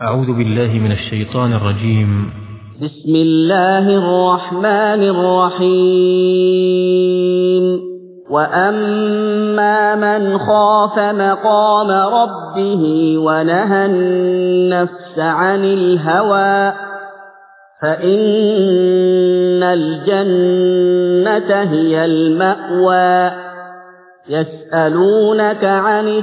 أعوذ بالله من الشيطان الرجيم. بسم الله الرحمن الرحيم. وأما من خاف مقام ربه ونهى النفس عن الهوى فإن الجنة هي المأوى. يسألونك عن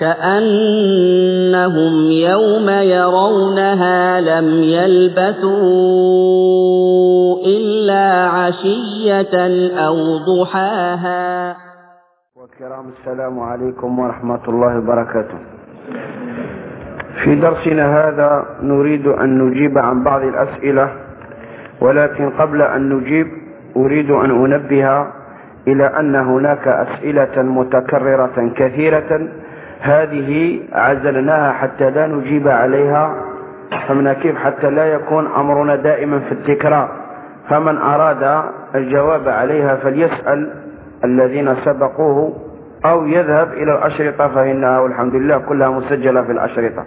كأنهم يوم يرونها لم يلبثوا إلا عشية أو ضحاها. والكرام السلام عليكم ورحمة الله وبركاته. في درسنا هذا نريد أن نجيب عن بعض الأسئلة ولكن قبل أن نجيب أريد أن أنبه إلى أن هناك أسئلة متكررة كثيرة هذه عزلناها حتى لا نجيب عليها فمن كيف حتى لا يكون أمرنا دائما في التكرار. فمن أراد الجواب عليها فليسأل الذين سبقوه أو يذهب إلى الأشرطة فإنها والحمد لله كلها مسجلة في الأشرطة.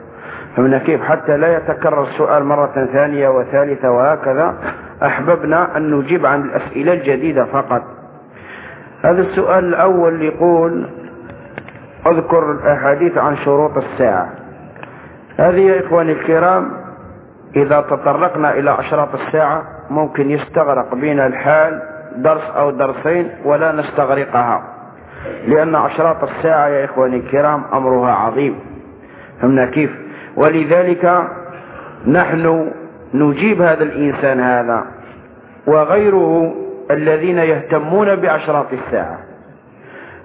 فمن كيف حتى لا يتكرر السؤال مرة ثانية وثالثة وهكذا أحببنا أن نجيب عن الأسئلة الجديدة فقط. هذا السؤال الأول يقول أذكر الأحاديث عن شروط الساعة. هذه يا إخواني الكرام إذا تطرقنا إلى أشراط الساعة ممكن يستغرق بنا الحال درس أو درسين ولا نستغرقها. لأن أشراط الساعة يا إخواني الكرام أمرها عظيم. فهمنا كيف؟ ولذلك نحن نجيب هذا الإنسان هذا وغيره الذين يهتمون بأشراط الساعة.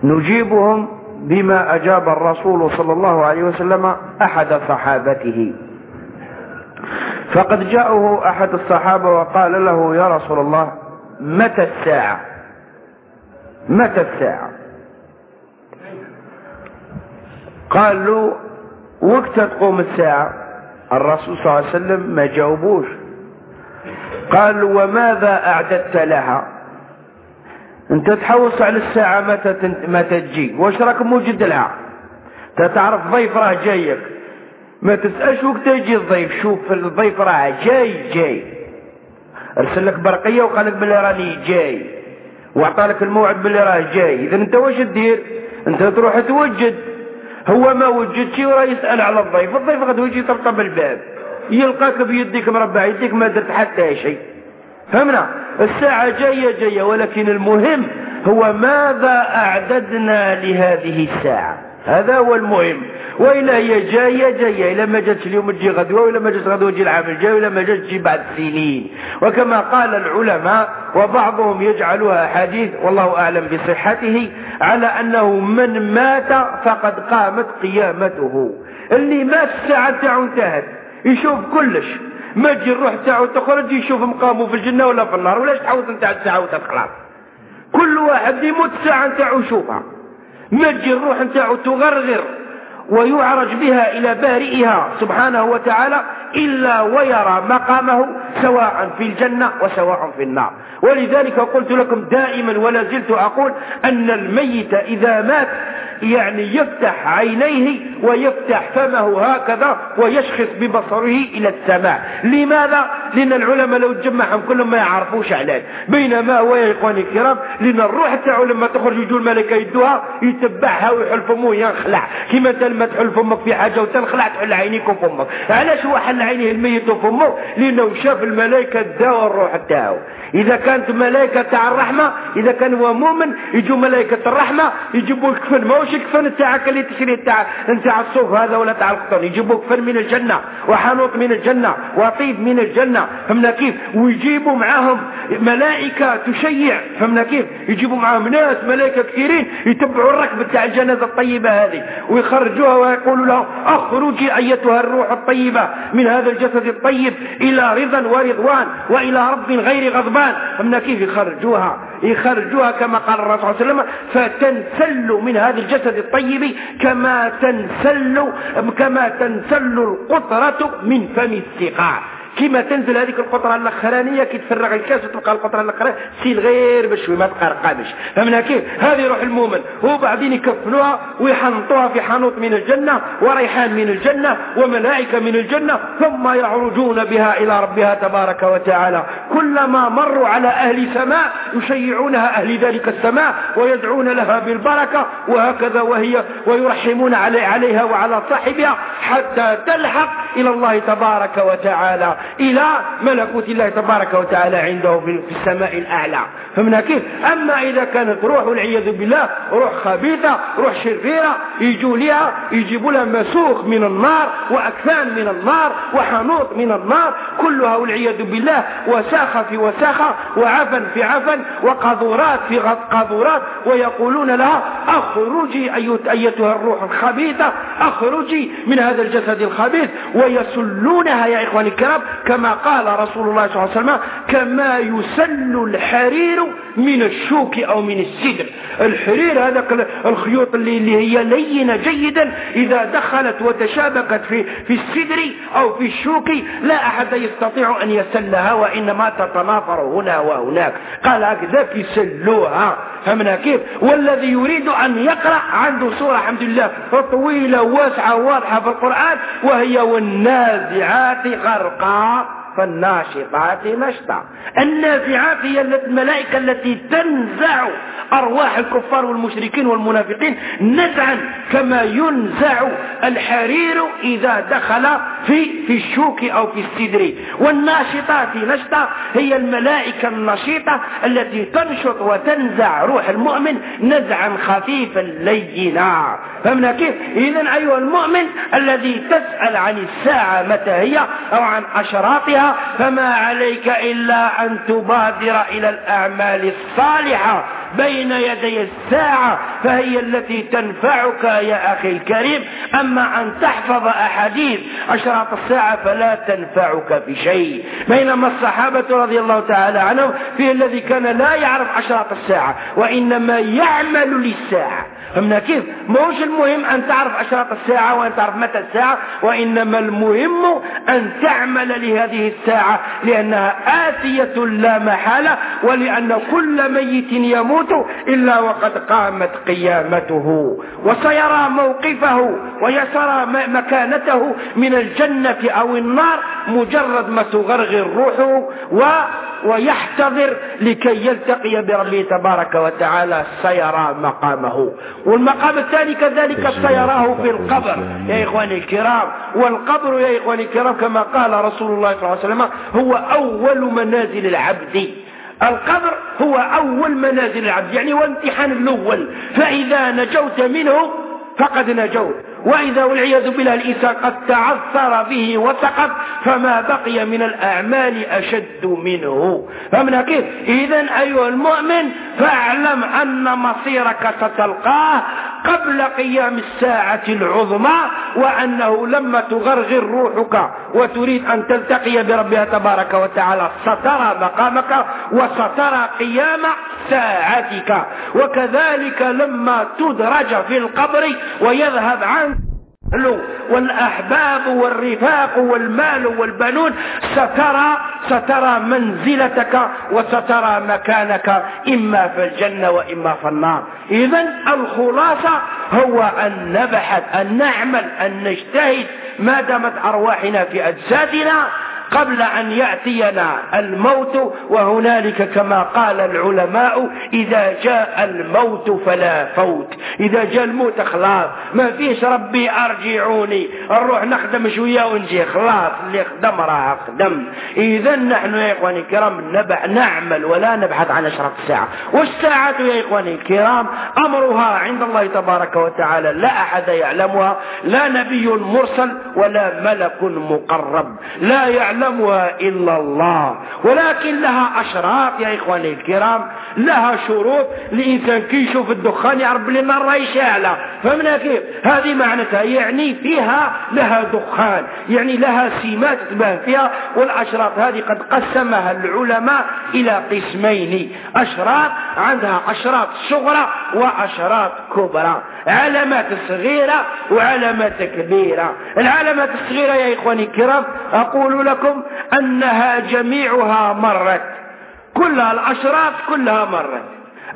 نجيبهم بما أجاب الرسول صلى الله عليه وسلم أحد صحابته. فقد جاءه أحد الصحابة وقال له يا رسول الله متى الساعة؟ متى الساعة؟ قال له وقت تقوم الساعة؟ الرسول صلى الله عليه وسلم ما جاوبوش. قال وماذا أعددت لها؟ انت تحوص على الساعة متى متى تجي. واش راك موجد لها؟ تعرف ضيف راه جايك. ما تسألش وقت يجي الضيف. شوف الضيف راه جاي جاي. ارسل لك برقية وقال لك بلي راني جاي. واعطى الموعد بلي راه جاي. اذا انت واش تدير؟ انت تروح توجد. هو ما وجدش وراه يسأل على الضيف. الضيف غدو يجي يطبطب الباب. يلقاك بيديك مربع يديك ما درت حتى شيء. فهمنا؟ الساعة جاية جاية ولكن المهم هو ماذا أعددنا لهذه الساعة؟ هذا هو المهم. وإلا هي جاية جاية إلا ما جاتش اليوم تجي غدوة وإلا ما جاتش غدوة تجي العام الجاي وإلا ما جاتش تجي بعد سنين. وكما قال العلماء وبعضهم يجعلها حديث والله أعلم بصحته على أنه من مات فقد قامت قيامته. اللي مات الساعة تاعو انتهت. يشوف كلش. ما تجي الروح تاعو تخرج يشوف مقامه في الجنة ولا في النار ولاش تحوس نتاع الساعة وتخلص كل واحد يموت الساعة نتاعو يشوفها. ما تجي الروح نتاعو تغرغر. ويعرج بها إلى بارئها سبحانه وتعالى إلا ويرى مقامه سواء في الجنة وسواء في النار. ولذلك قلت لكم دائما ولا زلت أقول أن الميت إذا مات يعني يفتح عينيه ويفتح فمه هكذا ويشخص ببصره إلى السماء. لماذا؟ لأن العلماء لو تجمعهم كلهم ما يعرفوش علاج بينما هو يا إخواني الكرام لأن الروح تاعو لما تخرج يجوا الملكة يدوها يتبعها ويحل فمه ينخلع. كما لما تحل فمك في حاجة وتنخلع تحل عينيك وفمك علاش هو حل عينيه الميت وفمه؟ لأنه شاف الملائكة داوى الروح تاعو إذا كانت ملائكة تاع الرحمة إذا كان هو مؤمن يجوا ملائكة الرحمة يجيبوا الكفن ماهوش كفن تاعك اللي تشري تاع نتاع الصوف هذا ولا تاع القطن. يجيبوا كفن من الجنة وحنوط من الجنة وطيب من الجنة. فهمنا كيف؟ ويجيبوا معاهم ملائكة تشيع. فهمنا كيف؟ يجيبوا معاهم ناس ملائكة كثيرين يتبعوا الركب تاع الجنازة الطيبة هذه ويخرجوها ويقولوا لهم أخرجي أيتها الروح الطيبة من هذا الجسد الطيب إلى رضا ورضوان وإلى رب غير غضبان. فهمنا كيف يخرجوها؟ يخرجوها كما قال الرسول صلى الله عليه وسلم فتنسل من هذا الجسد الطيب كما تنسل كما تنسل القطرة من فم السقاء كما تنزل هذيك القطرة الأخرانية كي تفرغ الكاس وتلقى القطرة الأخرانية سيل غير بشوي ما تقرقمش فهمنا كيف؟ هذه روح المؤمن. وبعدين يكفنوها ويحنطوها في حنوط من الجنة وريحان من الجنة وملائكة من الجنة ثم يعرجون بها إلى ربها تبارك وتعالى. كلما مروا على أهل سماء يشيعونها أهل ذلك السماء ويدعون لها بالبركة وهكذا وهي ويرحمون عليها وعلى صاحبها حتى تلحق إلى الله تبارك وتعالى إلى ملكوت الله تبارك وتعالى عنده في السماء الأعلى. فمن كيف؟ أما إذا كانت روح والعياذ بالله روح خبيثة روح شريرة يجوا لها يجيبوا لها مسوخ من النار وأكفان من النار وحنوط من النار كلها والعياذ بالله وساخة في وساخة وعفن في عفن وقاذورات في قاذورات ويقولون لها أخرجي أيتها الروح الخبيثة أخرجي من هذا الجسد الخبيث ويسلونها يا إخواني الكرام كما قال رسول الله صلى الله عليه وسلم كما يسل الحرير من الشوك أو من السدر. الحرير هذا الخيوط اللي, هي لينة جيدا إذا دخلت وتشابكت في, في السدر أو في الشوك لا أحد يستطيع أن يسلها وإنما تتنافر هنا وهناك. قال هكذا يسلوها. فهمنا كيف؟ والذي يريد أن يقرأ عنده سورة الحمد لله. طويلة واسعة واضحة في القرآن وهي والنازعات غرقا فالناشطات نشطا. النافعات هي الملائكة التي تنزع أرواح الكفار والمشركين والمنافقين نزعا كما ينزع الحرير إذا دخل في في الشوك أو في السدر. والناشطات نشطة هي الملائكة النشيطة التي تنشط وتنزع روح المؤمن نزعا خفيفا لينا. فهمنا كيف؟ إذا أيها المؤمن الذي تسأل عن الساعة متى هي أو عن أشراطها فما عليك إلا أن تبادر إلى الأعمال الصالحة بين يدي الساعة فهي التي تنفعك يا أخي الكريم. أما أن تحفظ أحاديث أشراط الساعة فلا تنفعك بشيء. بينما الصحابة رضي الله تعالى عنهم في الذي كان لا يعرف أشراط الساعة وإنما يعمل للساعة. فهمنا كيف؟ موش المهم أن تعرف أشراط الساعة وأن تعرف متى الساعة وإنما المهم أن تعمل لهذه الساعة لأنها آتية لا محالة ولأن كل ميت يموت إلا وقد قامت قيامته. وسيرى موقفه ويسرى مكانته من الجنة أو النار مجرد ما تغرغر روحه و ويحتضر لكي يلتقي بربه تبارك وتعالى سيرى مقامه. والمقام الثاني كذلك سيراه في القبر. يا إخواني الكرام والقبر يا إخواني الكرام كما قال رسول الله صلى الله عليه وسلم هو أول منازل العبد. القبر هو أول منازل العبد يعني هو امتحان الأول. فإذا نجوت منه فقد نجوت. وإذا والعياذ بالله الإنسان قد تعثر به وسقط فما بقي من الأعمال أشد منه. فمن كيف؟ إذا أيها المؤمن فاعلم أن مصيرك ستلقاه قبل قيام الساعة العظمى وأنه لما تغرغر روحك وتريد أن تلتقي بربها تبارك وتعالى سترى مقامك وسترى قيام ساعتك. وكذلك لما تدرج في القبر ويذهب عنك والأحباب والرفاق والمال والبنون سترى سترى منزلتك وسترى مكانك إما في الجنة وإما في النار. إذا الخلاصة هو أن نبحث أن نعمل أن نجتهد ما دامت أرواحنا في أجسادنا قبل أن يأتينا الموت وهنالك كما قال العلماء إذا جاء الموت فلا فوت. إذا جاء الموت خلاص. ما فيش ربي أرجعوني. نروح نخدم شوية ونجي. خلاص اللي خدم راه خدم. إذا نحن يا إخواني الكرام نبع نعمل ولا نبحث عن أشرف الساعة. والساعة يا إخواني الكرام أمرها عند الله تبارك وتعالى. لا أحد يعلمها. لا نبي مرسل ولا ملك مقرب. لا يعلم يعلمها إلا الله. ولكن لها أشراط يا إخواني الكرام لها شروط الإنسان كي يشوف الدخان يعرف بلي النار راهي شاعلة فهمنا كيف؟ هذه معناتها يعني فيها لها دخان يعني لها سمات تبان فيها والأشراط هذه قد قسمها العلماء إلى قسمين أشراط عندها أشراط صغرى وأشراط كبرى علامات صغيرة وعلامات كبيرة. العلامات الصغيرة يا إخواني الكرام أقول لكم أنها جميعها مرت. كلها الأشراط كلها مرت.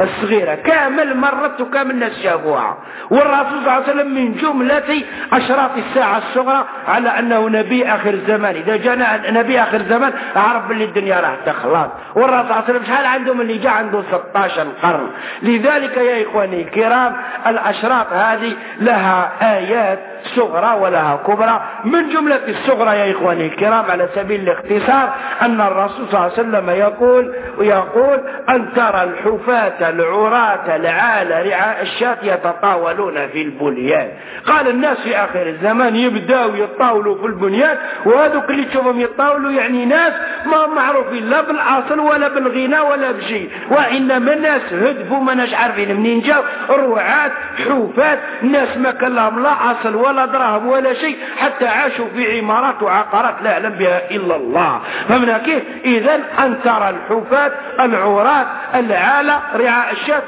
الصغيرة كامل مرت وكامل الناس شافوها. والرسول صلى الله عليه وسلم من جملة أشراط الساعة الصغرى على أنه نبي آخر الزمان. إذا جاء نبي آخر الزمان أعرف باللي الدنيا راح تخلص والرسول صلى الله عليه وسلم شحال عندهم اللي جاء عنده 16 قرن. لذلك يا إخواني الكرام الأشراط هذه لها آيات صغرى ولها كبرى. من جملة الصغرى يا إخواني الكرام على سبيل الاختصار أن الرسول صلى الله عليه وسلم يقول ويقول أن ترى الحفاة العراة العالة رعاء الشاة يتطاولون في البنيان. قال الناس في آخر الزمان يبداوا يتطاولوا في البنيان وهذوك اللي تشوفهم يتطاولوا يعني ناس ما معروفين لا بالأصل ولا بالغنى ولا بشيء وإنما الناس هدفوا ما ناش عارفين منين جاوا رعاة حفاة ناس ما كان لهم لا أصل ولا دراهم ولا شيء حتى عاشوا في عمارات وعقارات لا يعلم بها إلا الله. فمن كيف؟ إذا أن ترى الحفاة العراة العالة رعاء الشاة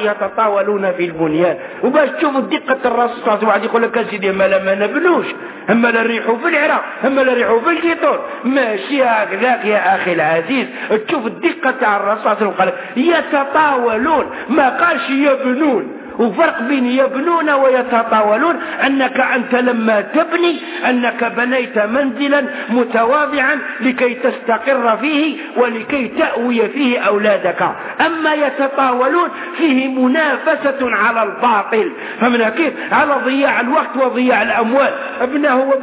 يتطاولون في البنيان. وباش تشوفوا دقة عليه وسلم يقول لك سيدي ما ما نبنوش أما لا في العراق أما لا في الجيتون. ماشي هكذاك يا أخي العزيز. تشوف الدقة تاع عليه وسلم قال يتطاولون. ما قالش يبنون. وفرق بين يبنون ويتطاولون. أنك أنت لما تبني أنك بنيت منزلا متواضعا لكي تستقر فيه ولكي تأوي فيه أولادك. أما يتطاولون فيه منافسة على الباطل. فمن كيف على ضياع الوقت وضياع الأموال. ابنه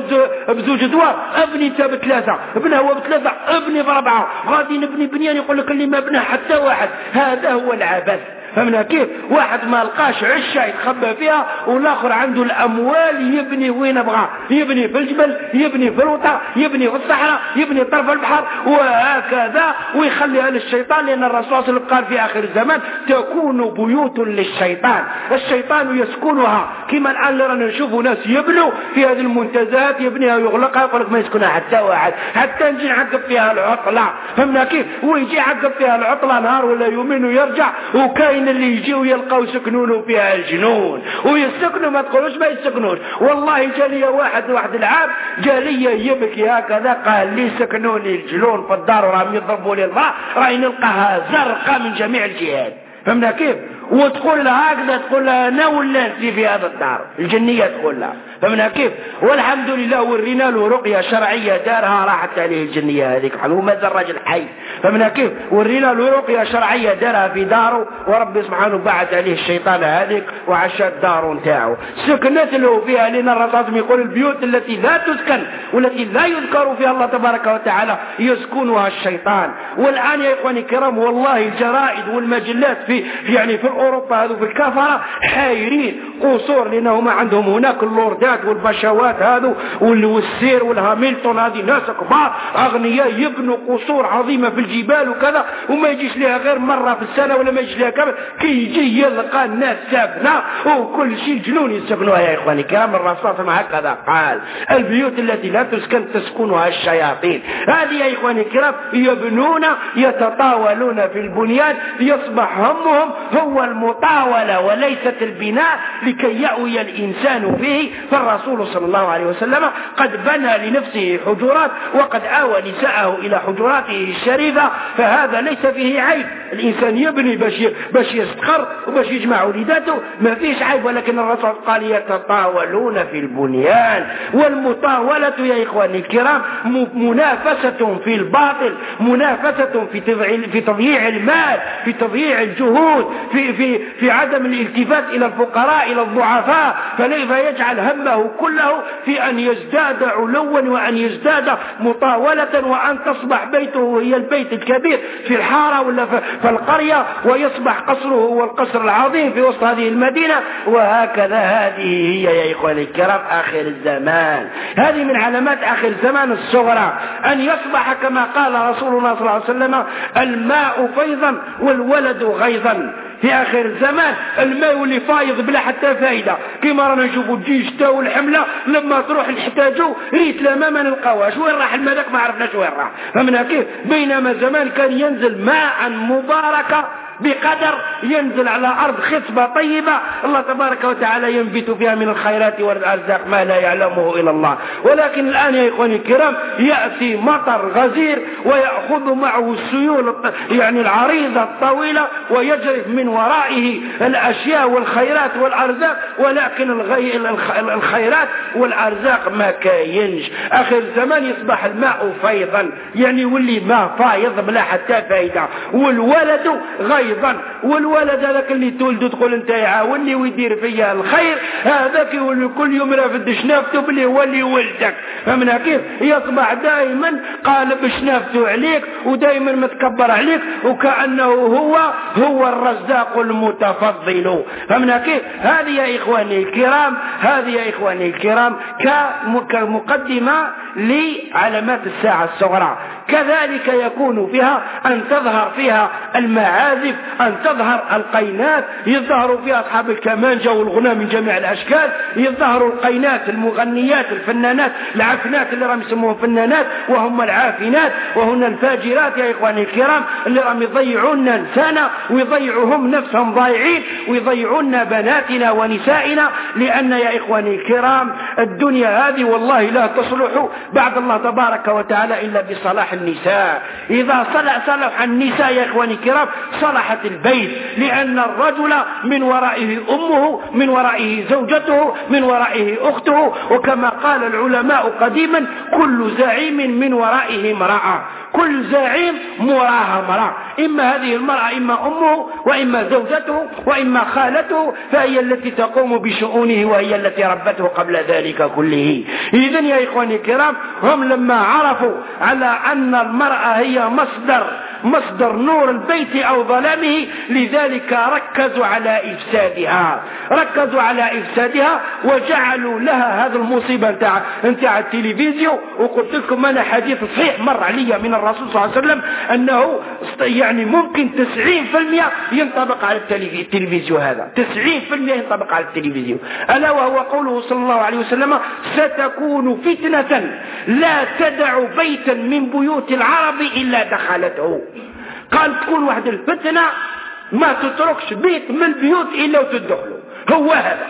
بزوج دوار ابني انت بثلاثة ابنه بثلاثة ابني بربعة. غادي نبني بنيان يقول لك اللي ما بنى حتى واحد. هذا هو العبث. فهمنا كيف؟ واحد ما لقاش عشة يتخبى فيها والآخر عنده الأموال يبني وين بغى. يبني في الجبل يبني في الوطا يبني في الصحراء يبني طرف البحر وهكذا. ويخليها للشيطان لأن الرسول صلى الله عليه وسلم قال في آخر الزمان تكون بيوت للشيطان. الشيطان يسكنها. كما الآن اللي رانا نشوفوا ناس يبنوا في هذه المنتزهات يبنيها ويغلقها يقول لك ما يسكنها حتى واحد. حتى نجي نعقب فيها العطلة. فهمنا كيف؟ ويجي يعقب فيها العطلة نهار ولا يومين ويرجع وكاين وين اللي يجيو يلقاو يسكنون فيها الجنون ويسكنوا ما تقولوش ما يسكنوش والله جالي واحد واحد العام جالي يبكي هكذا قال لي سكنوني الجنون في الدار وراهم يضربوا لي الماء راهي نلقاها زرقاء من جميع الجهات. فهمنا كيف؟ وتقول لها هكذا تقول لها أنا ولا أنت في هذا الدار؟ الجنية تقول لها. فمنها كيف؟ والحمد لله ورينا له رقية شرعية دارها راحت عليه الجنية هذيك وماذا الرجل حي فمنها كيف؟ ورينا له رقية شرعية دارها في داره وربي سبحانه بعث عليه الشيطان هذيك وعشى الدار نتاعو. سكنت له فيها لأن الرسول يقول البيوت التي لا تسكن والتي لا يذكر فيها الله تبارك وتعالى يسكنها الشيطان. والآن يا إخواني الكرام والله الجرائد والمجلات في يعني في أوروبا هذو في الكفره حايرين. قصور لانهم عندهم هناك اللوردات والبشوات هذو والسير والهاملتون هذه. ناس كبار أغنياء يبنوا قصور عظيمة في الجبال وكذا وما يجيش لها غير مرة في السنة ولا ما يجيش لها كامل. كي يجي يلقى الناس ساكنه وكل شيء جنون يسكنوها يا إخواني الكرام الرسول هكذا قال. البيوت التي لا تسكن تسكنها الشياطين. هذه يا إخواني الكرام يبنون يتطاولون في البنيان يصبح همهم هو المطاولة وليست البناء لكي يأوي الإنسان فيه فالرسول صلى الله عليه وسلم قد بنى لنفسه حجرات وقد آوى نساءه إلى حجراته الشريفة فهذا ليس فيه عيب. الإنسان يبني باش باش يستقر وباش يجمع وليداته ما فيش عيب ولكن الرسول قال يتطاولون في البنيان. والمطاولة يا إخواني الكرام منافسة في الباطل منافسة في تضييع المال في تضييع الجهود في, في, في عدم الالتفات إلى الفقراء إلى الضعفاء فليس يجعل همه كله في أن يزداد علوا وأن يزداد مطاولة وأن تصبح بيته هي البيت الكبير في الحارة ولا فالقرية ويصبح قصره هو القصر العظيم في وسط هذه المدينة؟ وهكذا هذه هي يا إخواني الكرام آخر الزمان. هذه من علامات آخر الزمان الصغرى. أن يصبح كما قال رسول الله صلى الله عليه وسلم الماء فيضا والولد غيظا. في آخر الزمان الماء يولي فايض بلا حتى فايدة. كيما رانا نشوفوا الجيش تاو الحمله لما تروح نحتاجوا ريت لا ما نلقاوهاش. وين راح الماء ما عرفناش وين راح. فمن كيف؟ بينما زمان كان ينزل ماء مباركة بقدر ينزل على أرض خصبة طيبة. الله تبارك وتعالى ينبت فيها من الخيرات والأرزاق ما لا يعلمه إلا الله. ولكن الآن يا إخواني الكرام يأتي مطر غزير ويأخذ معه السيول يعني العريضة الطويلة ويجرف من ورائه الأشياء والخيرات والأرزاق. ولكن. الخيرات والأرزاق ما كاينش. آخر الزمان يصبح الماء فيضا. يعني يولي ماء فايض بلا حتى فايدة. والولد غير أيضا والولد هذاك اللي تولد تقول أنت يعاونني ويدير فيا الخير هذاك كل يوم رافد شنافته بلي هو اللي ولدك. فهمنا كيف؟ يصبح دائما قالب شنافته عليك ودائما متكبر عليك وكأنه هو هو الرزاق المتفضل. فهمنا كيف؟ هذه يا إخواني الكرام هذه يا إخواني الكرام كمقدمة لعلامات الساعة الصغرى. كذلك يكون فيها أن تظهر فيها المعازف أن تظهر القينات يظهر فيها أصحاب الكمانجة والغنى من جميع الأشكال يظهر القينات المغنيات الفنانات العفنات اللي راهم يسموهم فنانات وهم العافنات وهن الفاجرات يا إخواني الكرام اللي راهم يضيعون نسانا ويضيعهم نفسهم ضايعين ويضيعون بناتنا ونسائنا لأن يا إخواني الكرام الدنيا هذه والله لا تصلح بعد الله تبارك وتعالى إلا بصلاح النساء. إذا صلح صلح النساء يا إخواني الكرام البيت لأن الرجل من ورائه أمه من ورائه زوجته من ورائه أخته وكما قال العلماء قديما كل زعيم من ورائه امرأة. كل زعيم مراها امرأة. إما هذه المرأة إما أمه وإما زوجته وإما خالته فهي التي تقوم بشؤونه وهي التي ربته قبل ذلك كله. إذن يا إخواني الكرام هم لما عرفوا على أن المرأة هي مصدر مصدر نور البيت أو ظلامه لذلك ركزوا على إفسادها. ركزوا على إفسادها وجعلوا لها هذا المصيبة. نتاع نتاع التلفزيون وقلت لكم أنا حديث صحيح مر علي من الرسول صلى الله عليه وسلم أنه يعني ممكن 90% ينطبق على التلفزيون هذا. 90% ينطبق على التلفزيون. ألا وهو قوله صلى الله عليه وسلم ستكون فتنة لا تدع بيتا من بيوت العرب إلا دخلته. قال تكون واحد الفتنة ما تتركش بيت من البيوت إلا وتدخلوا هو هذا.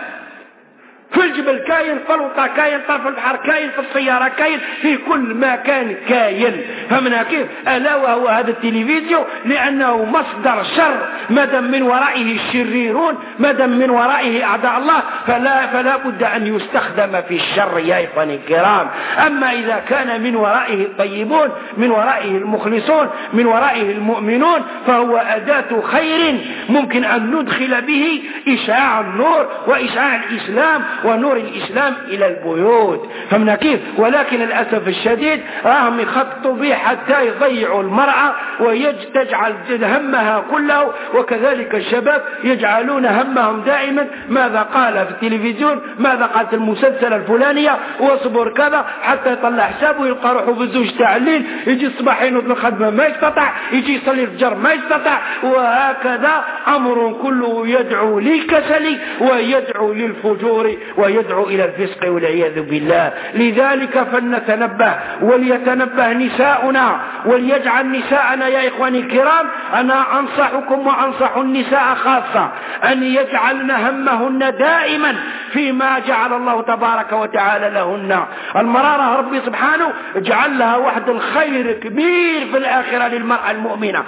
في الجبل كاين فلوطة كاين طرف البحر كاين في السيارة كاين في كل مكان كاين. فهمنا كيف؟ ألا وهو هذا التلفزيون لأنه مصدر شر مادام من ورائه الشريرون مادام من ورائه أعداء الله فلا, فلا بد أن يستخدم في الشر يا إخواني الكرام. أما إذا كان من ورائه الطيبون من ورائه المخلصون من ورائه المؤمنون فهو أداة خير ممكن أن ندخل به إشعاع النور وإشعاع الإسلام ونور الإسلام إلى البيوت. فهمنا كيف ولكن للأسف الشديد راهم يخططوا به حتى يضيعوا المرأة وتجعل همها كله. وكذلك الشباب يجعلون همهم دائما. ماذا قال في التلفزيون؟ ماذا قالت المسلسل الفلانية؟ واصبر كذا حتى يطلع حسابه يلقى روحه في الزوج تاع الليل يجي الصباح ينوض الخدمة ما يستطع يجي يصلي الفجر ما يستطع وهكذا أمر كله يدعو للكسل ويدعو للفجور. ويدعو إلى الفسق والعياذ بالله. لذلك فلنتنبه وليتنبه نساؤنا وليجعل نساءنا يا إخواني الكرام أنا أنصحكم وأنصح النساء خاصة أن يجعلن همهن دائما فيما جعل الله تبارك وتعالى لهن. المرارة ربي سبحانه جعل لها واحد الخير كبير في الآخرة للمرأة المؤمنة.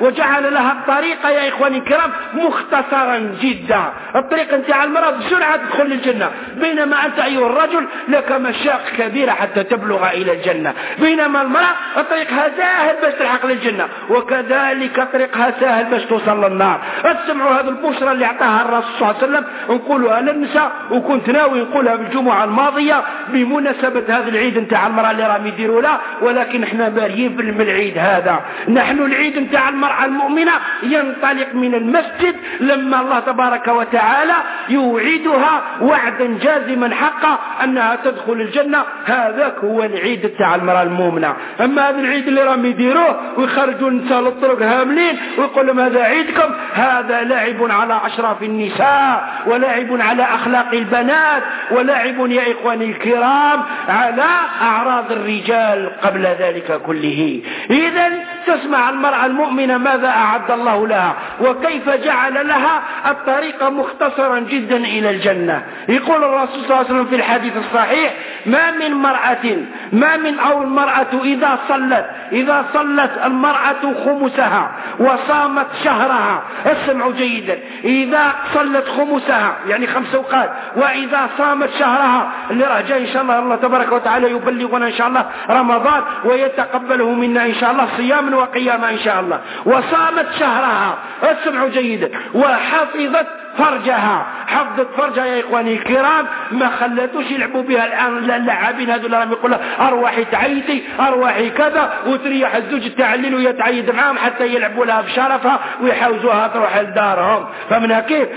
وجعل لها الطريقة يا إخواني الكرام مختصرا جدا. الطريقة انت على المرأة بسرعة ساعة تدخل الجنة. بينما أنت أيها الرجل لك مشاق كبيرة حتى تبلغ إلى الجنة. بينما المرأة طريقها سهل باش تلحق للجنة. وكذلك طريقها سهل باش توصل للنار. اسمعوا هذه البشرى اللي أعطاها الرسول صلى الله عليه وسلم. نقولها للنساء وكنت ناوي نقولها بالجمعة الماضية بمناسبة هذا العيد نتاع المرأة اللي راهم يديروا لها ولكن إحنا باريين من العيد هذا. نحن العيد نتاع المرأة المؤمنة ينطلق من المسجد لما الله تبارك وتعالى يوعدها وعدا جازما حقا أنها تدخل الجنة. هذاك هو العيد تاع المرأة المؤمنة. أما هذا العيد اللي راهم يديروه ويخرجوا النساء للطرق هاملين ويقول لهم هذا عيدكم هذا لعب على أشراف النساء ولعب على أخلاق البنات ولعب يا إخواني الكرام على أعراض الرجال قبل ذلك كله. إذا تسمع المرأة المؤمنة ماذا أعد الله لها؟ وكيف جعل لها الطريق مختصرا جدا إلى الجنة. يقول الرسول صلى الله عليه وسلم في الحديث الصحيح ما من مرأة ما من أو المرأة إذا صلت إذا صلت المرأة خمسها وصامت شهرها. اسمعوا جيدا. إذا صلت خمسها يعني خمس أوقات وإذا صامت شهرها اللي راه جاي إن شاء الله الله تبارك وتعالى يبلغنا إن شاء الله رمضان ويتقبله منا إن شاء الله صياما وقياما إن شاء الله. وصامت شهرها اسمعوا جيدا. وحفظت فرجها. حفظت فرجها يا إخواني الكرام. ما خلتوش يلعبوا بها الآن. اللاعبين هذول راهم يقولوا أرواحي تعيدي أرواحي كذا وتريح الزوج تاع الليل ويتعيد معاهم حتى يلعبوا لها بشرفها ويحوزوها تروح لدارهم. فمن كيف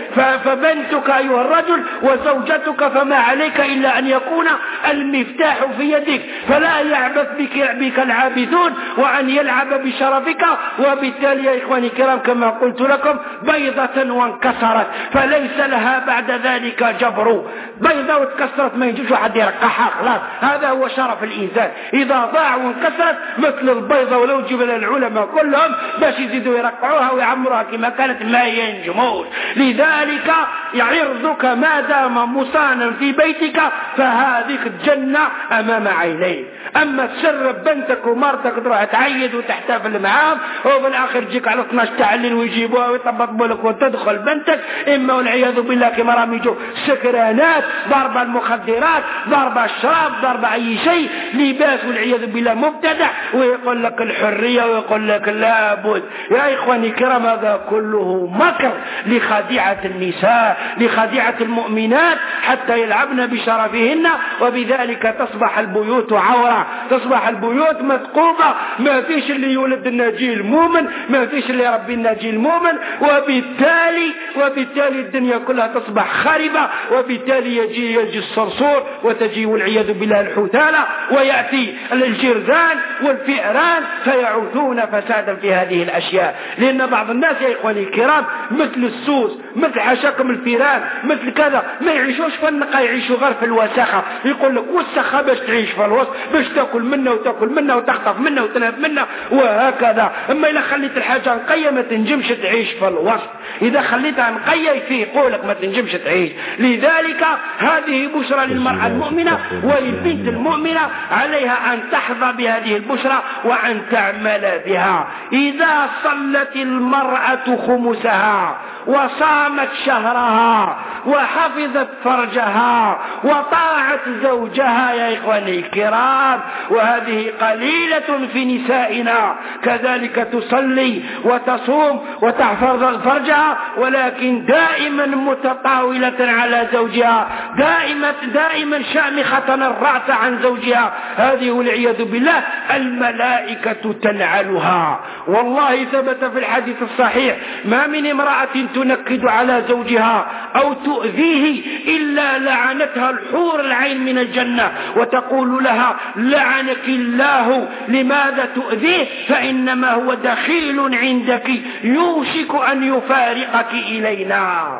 فبنتك أيها الرجل وزوجتك فما عليك إلا أن يكون المفتاح في يدك. فلا يعبث بك, بك العابثون وأن يلعب بشرفك. وبالتالي يا إخواني الكرام كما قلت لكم بيضة وانكسرت فليس لها بعد ذلك جبر. بيضة وتكسرت ما يجوش واحد يرقحها خلاص. هذا هو شرف الإنسان. إذا ضاع وانكسرت مثل البيضة ولو جيب العلماء كلهم باش يزيدوا يرقعوها ويعمروها كما كانت ما ينجموش. لذلك يعرضك ما دام مصانا في بيتك فهذه الجنة أمام عينيك. أما تشرب بنتك ومرتك تروح تعيد وتحتفل معاهم وفي الآخر تجيك على 12 تعلن ويجيبوها ويطبقوا لك وتدخل بنتك. إما والعياذ بالله كما راهم يجوا سكرانات ضرب المخدرات ضرب الشراب ضرب أي شيء لباس والعياذ بالله مبتدع ويقول لك الحرية ويقول لك لابد يا إخواني الكرام هذا كله مكر لخديعة النساء لخديعة المؤمنات حتى يلعبن بشرفهن وبذلك تصبح البيوت عورة تصبح البيوت مثقوبة ما فيش اللي يولد لنا جيل مؤمن ما فيش اللي يربي لنا جيل مؤمن وبالتالي وبالتالي الدنيا كلها تصبح خاربة وبالتالي يجي يجي الصرصور وتجي والعياذ بالله الحوتالة ويأتي الجرذان والفئران فيعوثون فسادا في هذه الأشياء. لأن بعض الناس يا إخواني الكرام مثل السوس مثل حشاكم الفيران مثل كذا ما يعيشوش في النقا يعيشوا غير في الوسخة يقول لك وسخة باش تعيش في الوسط باش تاكل منه وتاكل منه وتخطف منه وتنهب منه وهكذا. أما اذا خليت الحاجة نقية ما تنجمش تعيش في الوسط. إذا خليتها نقية في قولك ما تنجمش تعيش. لذلك هذه بشرى للمرأة المؤمنة وللبنت المؤمنة عليها أن تحظى بهذه البشرى وأن تعمل بها. إذا صلت المرأة خمسها وصامت شهرها وحفظت فرجها وطاعت زوجها يا إخواني الكرام وهذه قليلة في نسائنا. كذلك تصلي وتصوم وتحفظ فرجها ولكن دائما متطاولة على زوجها. دائما دائما شامخة الرأس عن زوجها. هذه والعياذ بالله الملائكة تنعلها والله ثبت في الحديث الصحيح ما من امرأة تنكد على زوجها أو تؤذيه إلا لعنتها الحور العين من الجنة وتقول لها لعنك الله لماذا تؤذيه؟ فإنما هو دخيل عندك يوشك أن يفارقك إلينا.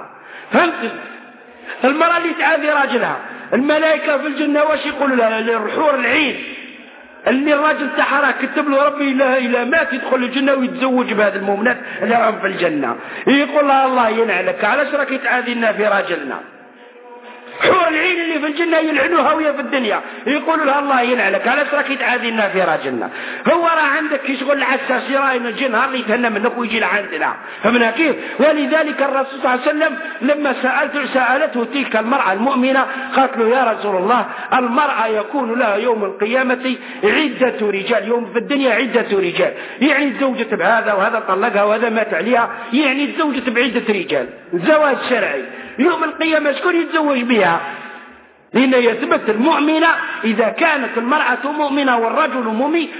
فهمت؟ المرأة اللي تعاذي راجلها الملائكة في الجنة واش يقولوا لها؟ الحور العين. اللي الراجل تاعها كتب له ربي إله الا مات يدخل الجنة ويتزوج بهذه المؤمنات اللي راهم في الجنة. يقول لها الله ينعلك علاش راك تعاذينا في راجلنا؟ حور العين اللي في الجنة يلعنوها وهي في الدنيا. يقولوا لها الله يلعنك. على راكي تعادينا في راجلنا. هو راه عندك يشغل العساس يراي الجن هذا يتهنى منك ويجي لعندنا. فهمنا كيف؟ ولذلك الرسول صلى الله عليه وسلم لما سألت سألته تلك المرأة المؤمنة قالت له يا رسول الله المرأة يكون لها يوم القيامة عدة رجال يوم في الدنيا عدة رجال. يعني تزوجت بهذا وهذا طلقها وهذا مات عليها يعني تزوجت بعدة رجال. زواج شرعي. يوم القيامة شكون يتزوج بها؟ لأن يثبت المؤمنة إذا كانت المرأة مؤمنة والرجل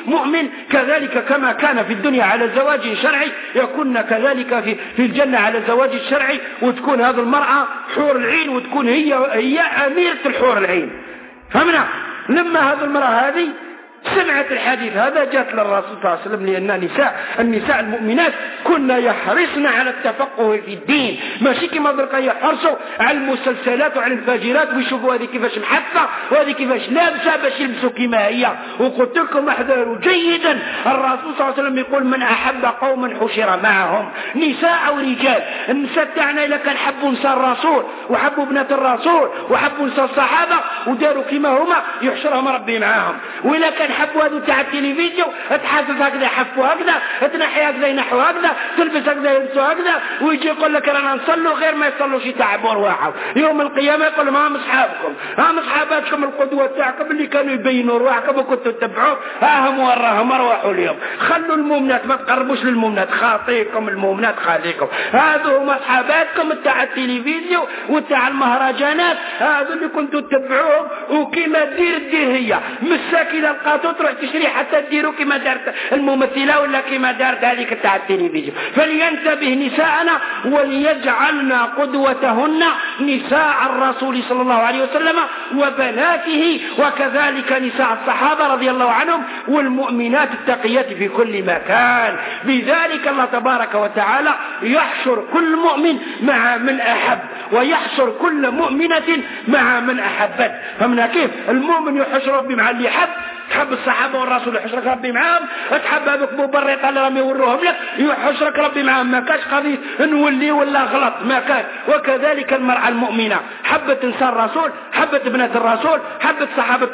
مؤمن كذلك كما كان في الدنيا على زواج شرعي يكون كذلك في, في الجنة على زواج الشرعي وتكون هذه المرأة حور العين وتكون هي هي أميرة الحور العين. فهمنا؟ لما هذه المرأة هذه سمعت الحديث هذا جاءت للرسول صلى الله عليه وسلم لأن نساء النساء المؤمنات كنا يحرصن على التفقه في الدين. ماشي كما دركا يحرصوا على المسلسلات وعلى الفاجرات ويشوفوا هذه كيفاش محفة وهذه كيفاش لابسة باش يلبسوا كما هي. وقلت لكم احذروا جيدا. الرسول صلى الله عليه وسلم يقول من أحب قوما حشر معهم. نساء ورجال النساء تاعنا إذا كان حبوا نساء الرسول وحبوا بنات الرسول وحبوا نساء الصحابة وداروا كما هما يحشرهم ربي معاهم. وإذا كان حبوا هذو تاع التلفزيون تحاسس هكذا يحفوا هكذا تنحي هكذا ينحوا هكذا تلبس هكذا يلبسوا هكذا ويجي يقول لك رانا نصلوا غير ما يصلوش يتعبوا رواحهم يوم القيامة يقول لهم هم اصحابكم هم اصحاباتكم القدوة تاعكم اللي كانوا يبينوا رواحكم وكنتوا تتبعوا ها هم وراهم روحوا اليوم. خلوا المؤمنات ما تقربوش للمؤمنات خاطيكم المؤمنات خاليكم هذو هم اصحاباتكم تاع التلفزيون وتاع المهرجانات هذو اللي كنتوا تتبعوهم وكيما دير دير هي مساكين القاتو تروح تشري حتى تديروا كما دارت الممثلة ولا كما دارت هذيك تاع التلفزيون. فلينتبه نساءنا وليجعلنا قدوتهن نساء الرسول صلى الله عليه وسلم وبناته وكذلك نساء الصحابة رضي الله عنهم والمؤمنات التقيات في كل مكان. بذلك الله تبارك وتعالى يحشر كل مؤمن مع من أحب ويحشر كل مؤمنة مع من أحبت. فمن كيف؟ المؤمن يحشر مع اللي يحب تحب الصحابة والرسول يحشرك ربي معاهم تحب هذوك مبرقة اللي راهم يوروهم لك يحشرك ربي معاهم. ما كاش قضية نولي ولا غلط ما كان وكذلك المرأة المؤمنة حبت إنسان الرسول حبت بنات الرسول حبت صحابة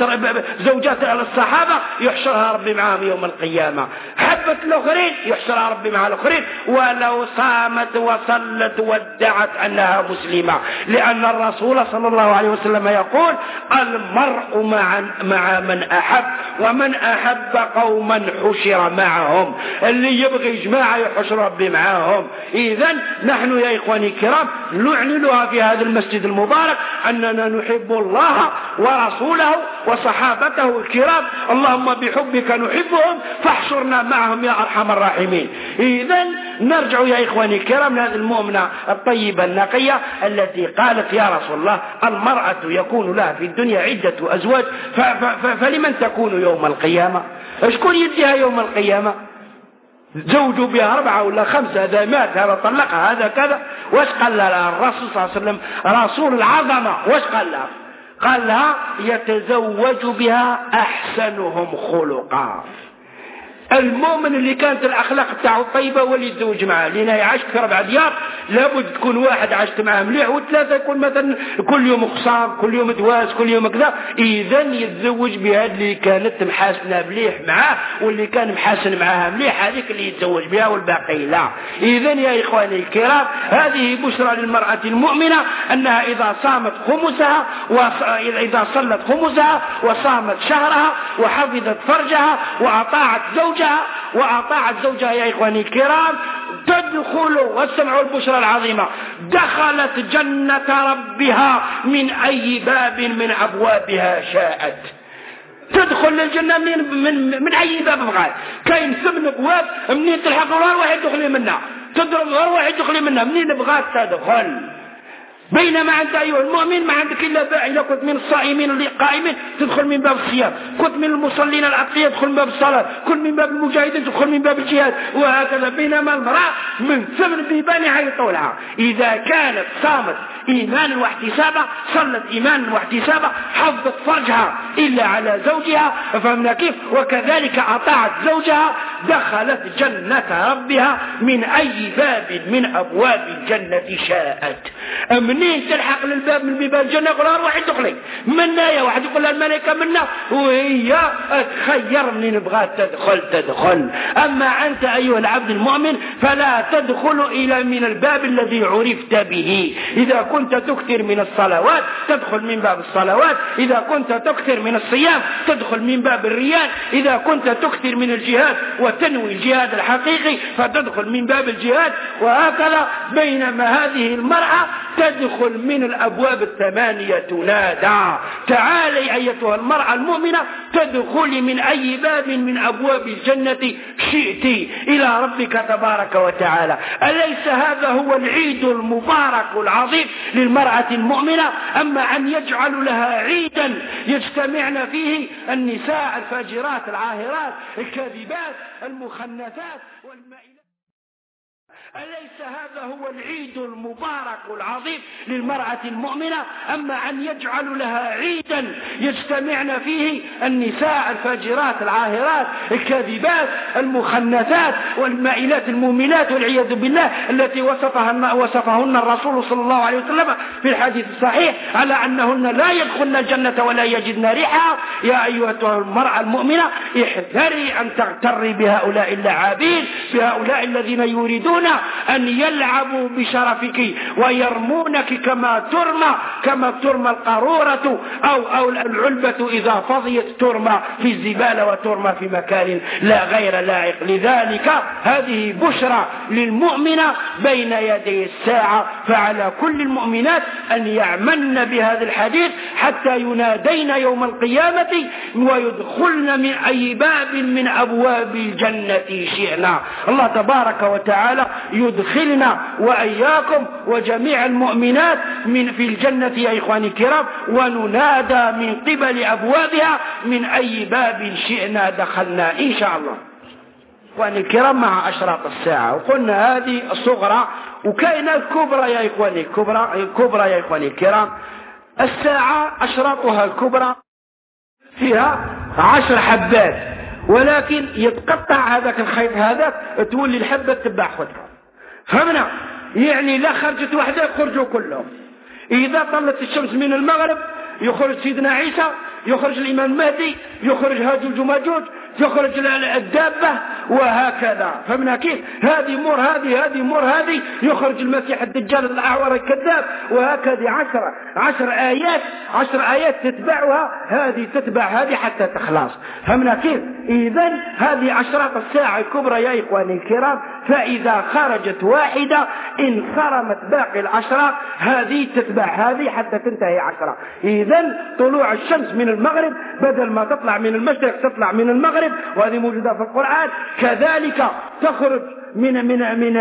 زوجات الصحابة يحشرها ربي معاهم يوم القيامة. حبت الأخرين يحشرها ربي مع الأخرين. ولو صامت وصلت وادعت أنها مسلمة. لأن الرسول صلى الله عليه وسلم يقول المرء مع مع من أحب ومن أحب قوما حشر معهم اللي يبغي جماعة يحشر ربي معاهم إذا نحن يا إخواني الكرام نعلنها في هذا المسجد المبارك أننا نحب الله ورسوله وصحابته الكرام. اللهم بحبك نحبهم فاحشرنا معهم يا أرحم الراحمين. إذا نرجع يا إخواني الكرام لهذه المؤمنة الطيبة النقية التي قالت يا رسول الله المرأة يكون لها في الدنيا عدة أزواج فلمن تكون يوم القيامة؟ شكون يديها يوم القيامة. زوجوا بها أربعة ولا خمسة هذا مات هذا طلقها هذا كذا. واش قال لها؟ الرسول صلى الله عليه وسلم رسول العظمة واش قال لها؟ قال لها يتزوج بها أحسنهم خلقا. المؤمن اللي كانت الأخلاق تاعو طيبة هو اللي يتزوج معاه لأن يعيش في ربع ديار لابد تكون واحد عشت معاه مليح وثلاثة يكون مثلا كل يوم خصام كل يوم دواس كل يوم كذا اذا يتزوج بهذه اللي كانت محاسنة مليح معاه واللي كان محاسن معاها مليح هذيك اللي يتزوج بها والباقي لا. اذا يا إخواني الكرام هذه بشرى للمرأة المؤمنة أنها إذا صامت خمسها واذا صلت خمسها وصامت شهرها وحفظت فرجها وأطاعت زوجها زوجها وأطاعت زوجها يا إخواني الكرام. تدخل واستمعوا البشرى العظيمة. دخلت جنة ربها من أي باب من أبوابها شاءت. تدخل للجنة من من من أي باب بغات كاين ثمن أبواب منين تلحق غير واحد تدخلي منها. تضرب غير واحد تدخلي منها. منين بغات تدخل؟ بينما أنت أيها المؤمن ما عندك إلا إذا كنت من الصائمين اللي قائمين تدخل من باب الصيام. كنت من المصلين الأتقياء تدخل من باب الصلاة. كنت من باب المجاهدين تدخل من باب الجهاد. وهكذا بينما المرأة من ثمن بيبانها يطولها إذا كانت صامت إيمانا واحتسابا صلت إيمانا واحتسابا حفظت فرجها إلا على زوجها فهمنا كيف؟ وكذلك أطاعت زوجها دخلت جنة ربها من أي باب من أبواب الجنة شاءت. منين تلحق للباب من باب الجنة؟ يقول روحي ادخلي منا يا واحد يقول الملائكة منا. وهي تخير منين بغات تدخل تدخل. أما أنت أيها العبد المؤمن فلا تدخل إلى من الباب الذي عرفت به. إذا كنت تكثر من الصلوات تدخل من باب الصلوات. إذا كنت تكثر من الصيام تدخل من باب الريان إذا كنت تكثر من الجهاد وتنوي الجهاد الحقيقي فتدخل من باب الجهاد. وهكذا بينما هذه المرأة تدخل من الأبواب الثمانية تنادى. تعالي أيتها المرأة المؤمنة تدخلي من أي باب من أبواب الجنة. شئت إلى ربك تبارك وتعالى. أليس هذا هو العيد المبارك العظيم للمرأة المؤمنة؟ أما أن يجعل لها عيدا يجتمعن فيه النساء الفاجرات العاهرات الكاذبات المخنثات والمائلات. أليس هذا هو العيد المبارك العظيم للمرأة المؤمنة؟ أما أن يجعل لها عيدا يجتمعن فيه النساء الفاجرات العاهرات الكاذبات المخنثات والمائلات المؤمنات والعياذ بالله التي وصفها وصفهن الرسول صلى الله عليه وسلم في الحديث الصحيح على أنهن لا يدخلن الجنة ولا يجدن ريحها يا أيها المرأة المؤمنة احذري أن تغتري بهؤلاء اللاعبين بهؤلاء الذين يريدون أن يلعبوا بشرفك ويرمونك كما ترمى كما ترمى القارورة أو, أو العلبة إذا فضيت ترمى في الزبالة وترمى في مكان لا غير لائق. لذلك هذه بشرى للمؤمنة بين يدي الساعة فعلى كل المؤمنات أن يعملن بهذا الحديث حتى ينادين يوم القيامة ويدخلن من أي باب من أبواب الجنة شئنا. الله تبارك وتعالى يدخلنا وإياكم وجميع المؤمنات من في الجنة يا إخواني الكرام وننادى من قبل أبوابها من أي باب شئنا دخلنا إن شاء الله. إخواني الكرام مع أشراط الساعة. وقلنا هذه الصغرى وكاينة الكبرى يا إخواني الكبرى الكبرى يا إخواني الكرام. الساعة أشراطها الكبرى فيها عشر حبات ولكن يتقطع هذاك الخيط هذاك تولي الحبة تبع خذها. فهمنا يعني لا خرجت واحدة يخرجوا كلهم. إذا طلت الشمس من المغرب يخرج سيدنا عيسى يخرج الإمام المهدي يخرج هاجوج وماجوج يخرج الدابة وهكذا. فهمنا كيف؟ هذه مر هذه هذه مر هذه. يخرج المسيح الدجال الأعور الكذاب وهكذا عشرة عشر آيات عشر آيات تتبعها. هذه تتبع هذه حتى تخلص. فهمنا كيف؟ إذا هذه أشراط الساعة الكبرى يا إخواني الكرام فإذا خرجت واحدة انصرمت باقي الأشراط هذه تتبع هذه حتى تنتهي عشرة. إذا طلوع الشمس من المغرب بدل ما تطلع من المشرق تطلع من المغرب وهذه موجودة في القرآن. كذلك تخرج من من من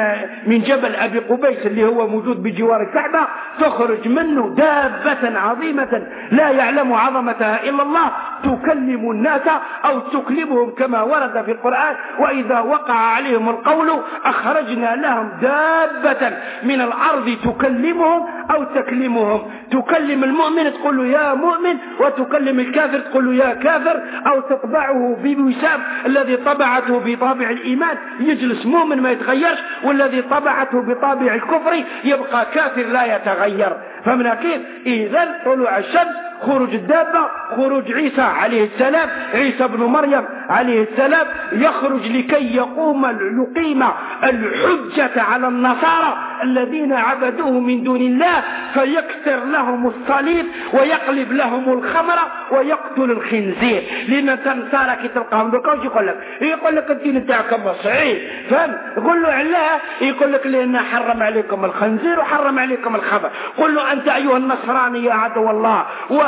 من جبل أبي قبيس اللي هو موجود بجوار الكعبة تخرج منه دابة عظيمة لا يعلم عظمتها إلا الله. تكلم الناس أو تكلمهم كما ورد في القرآن وإذا وقع عليهم القول أخرجنا لهم دابة من الأرض تكلمهم أو تكلمهم. تكلم المؤمن تقول له يا مؤمن وتكلم الكافر تقول له يا كافر أو تطبعه بوسام الذي طبعته بطابع الإيمان. يجلس مؤمن ما يتغيرش والذي طبعته بطابع الكفر يبقى كافر لا يتغير. فمن كيف؟ إذا طلوع الشمس خروج الدابة خروج عيسى عليه السلام عيسى بن مريم عليه السلام يخرج لكي يقوم يقيم الحجة على النصارى الذين عبدوه من دون الله فيكسر لهم الصليب ويقلب لهم الخمر ويقتل الخنزير. لأن النصارى كي تلقاهم دوكا يقول لك يقول لك الدين نتاعكم صحيح فهم؟ يقول له علاه يقول لك لأن حرم عليكم الخنزير وحرم عليكم الخمر. قل له أنت أيها النصراني يا عدو الله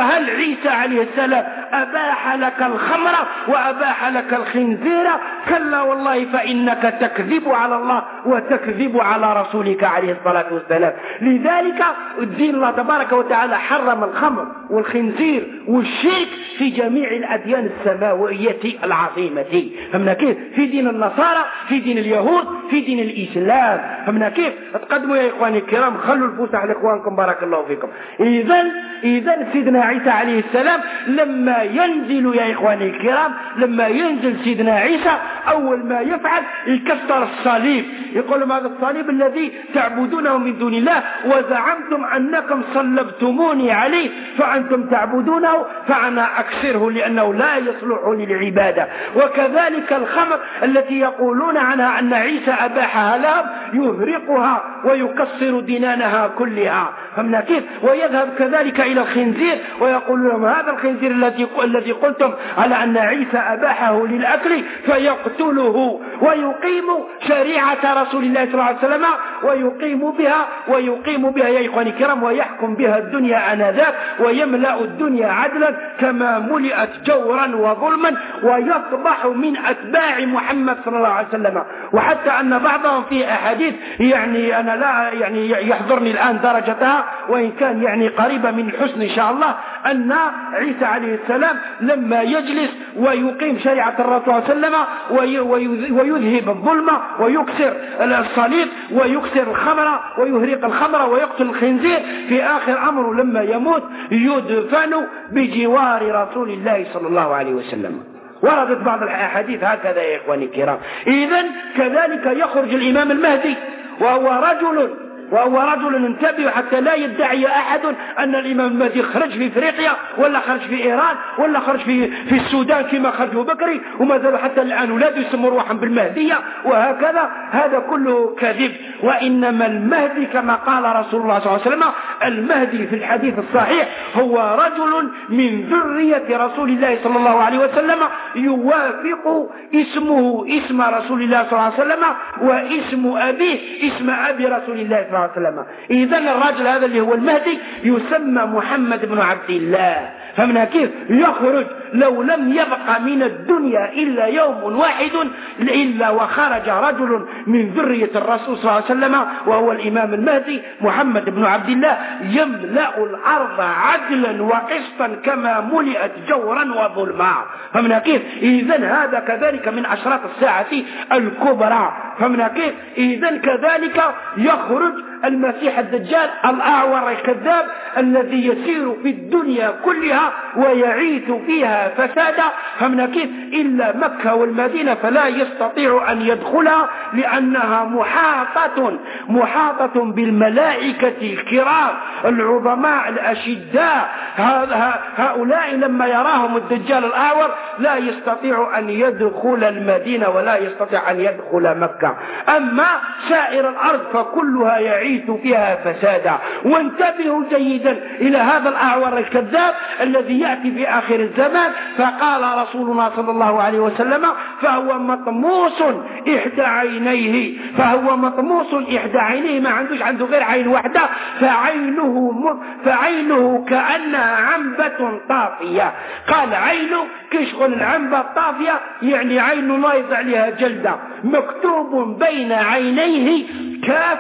وهل عيسى عليه السلام أباح لك الخمر وأباح لك الخنزير؟ كلا والله فإنك تكذب على الله وتكذب على رسولك عليه الصلاة والسلام. لذلك الدين الله تبارك وتعالى حرم الخمر والخنزير والشرك في جميع الأديان السماوية العظيمة. فهمنا كيف؟ في دين النصارى في دين اليهود في دين الإسلام. فهمنا كيف؟ تقدموا يا إخواني الكرام خلوا الفسح لإخوانكم بارك الله فيكم. إذا إذا سيدنا عيسى عليه السلام لما ينزل يا إخواني الكرام لما ينزل سيدنا عيسى أول ما يفعل يكسر الصليب. يقول لهم هذا الصليب الذي تعبدونه من دون الله؟ وزعمتم أنكم صلبتموني عليه فأنتم تعبدونه فأنا أكسره لأنه لا يصلح للعبادة. وكذلك الخمر التي يقولون عنها أن عيسى أباحها لهم يهرقها ويكسر دينانها كلها. فهمنا كيف؟ ويذهب كذلك إلى الخنزير ويقول لهم هذا الخنزير الذي قلتم على أن عيسى أباحه للأكل فيقتله ويقيم شريعة رسول الله صلى الله عليه وسلم ويقيم بها ويقيم بها يا إخواني الكرام ويحكم بها الدنيا آنذاك ويملأ الدنيا عدلا كما ملئت جورا وظلما ويصبح من أتباع محمد صلى الله عليه وسلم. وحتى أن بعضهم في أحاديث يعني أنا لا يعني يحضرني الآن درجتها وإن كان يعني قريبة من الحسن إن شاء الله أن عيسى عليه السلام لما يجلس ويقيم شريعة الرسول صلى الله عليه وسلم ويذهب الظلم ويكسر الصليب ويكسر الخمر ويهرق الخمر ويقتل الخنزير في آخر أمره لما يموت يدفن بجوار رسول الله صلى الله عليه وسلم. وردت بعض الأحاديث هكذا يا إخواني الكرام. إذا كذلك يخرج الإمام المهدي وهو رجل وهو رجل انتبه حتى لا يدعي أحد أن الإمام المهدي خرج في إفريقيا ولا خرج في إيران ولا خرج في, في السودان كما خرج بكري وما زالوا حتى الآن أولاده يسموا روحهم بالمهدية وهكذا هذا كله كذب. وإنما المهدي كما قال رسول الله صلى الله عليه وسلم المهدي في الحديث الصحيح هو رجل من ذرية رسول الله صلى الله عليه وسلم يوافق اسمه اسم رسول الله صلى الله عليه وسلم واسم أبيه اسم أبي رسول الله صلى الله عليه وسلم. إذا الرجل هذا اللي هو المهدي يسمى محمد بن عبد الله. فمن كيف يخرج لو لم يبقى من الدنيا إلا يوم واحد إلا وخرج رجل من ذرية الرسول صلى الله عليه وسلم وهو الإمام المهدي محمد بن عبد الله يملأ الأرض عدلا وقسطا كما ملئت جورا وظلما. فمن كيف إذا هذا كذلك من أشراط الساعة الكبرى. فمن كيف إذا كذلك يخرج المسيح الدجال الأعور الكذاب الذي يسير في الدنيا كلها ويعيث فيها فسادا فمن كيف إلا مكة والمدينة فلا يستطيع أن يدخلها لأنها محاطة محاطة بالملائكة الكرام العظماء الأشداء. هؤلاء لما يراهم الدجال الأعور لا يستطيع أن يدخل المدينة ولا يستطيع أن يدخل مكة. أما سائر الأرض فكلها يعيث فيها فسادا. وانتبهوا جيدا إلى هذا الأعور الكذاب الذي يأتي في آخر الزمان فقال رسولنا صلى الله عليه وسلم فهو مطموس إحدى عينيه فهو مطموس إحدى عينيه ما عندوش عنده غير عين واحدة فعينه فعينه كأنها عنبة طافية. قال عينه كشغل العنبة الطافية يعني عين نايض عليها جلدة. مكتوب بين عينيه كاف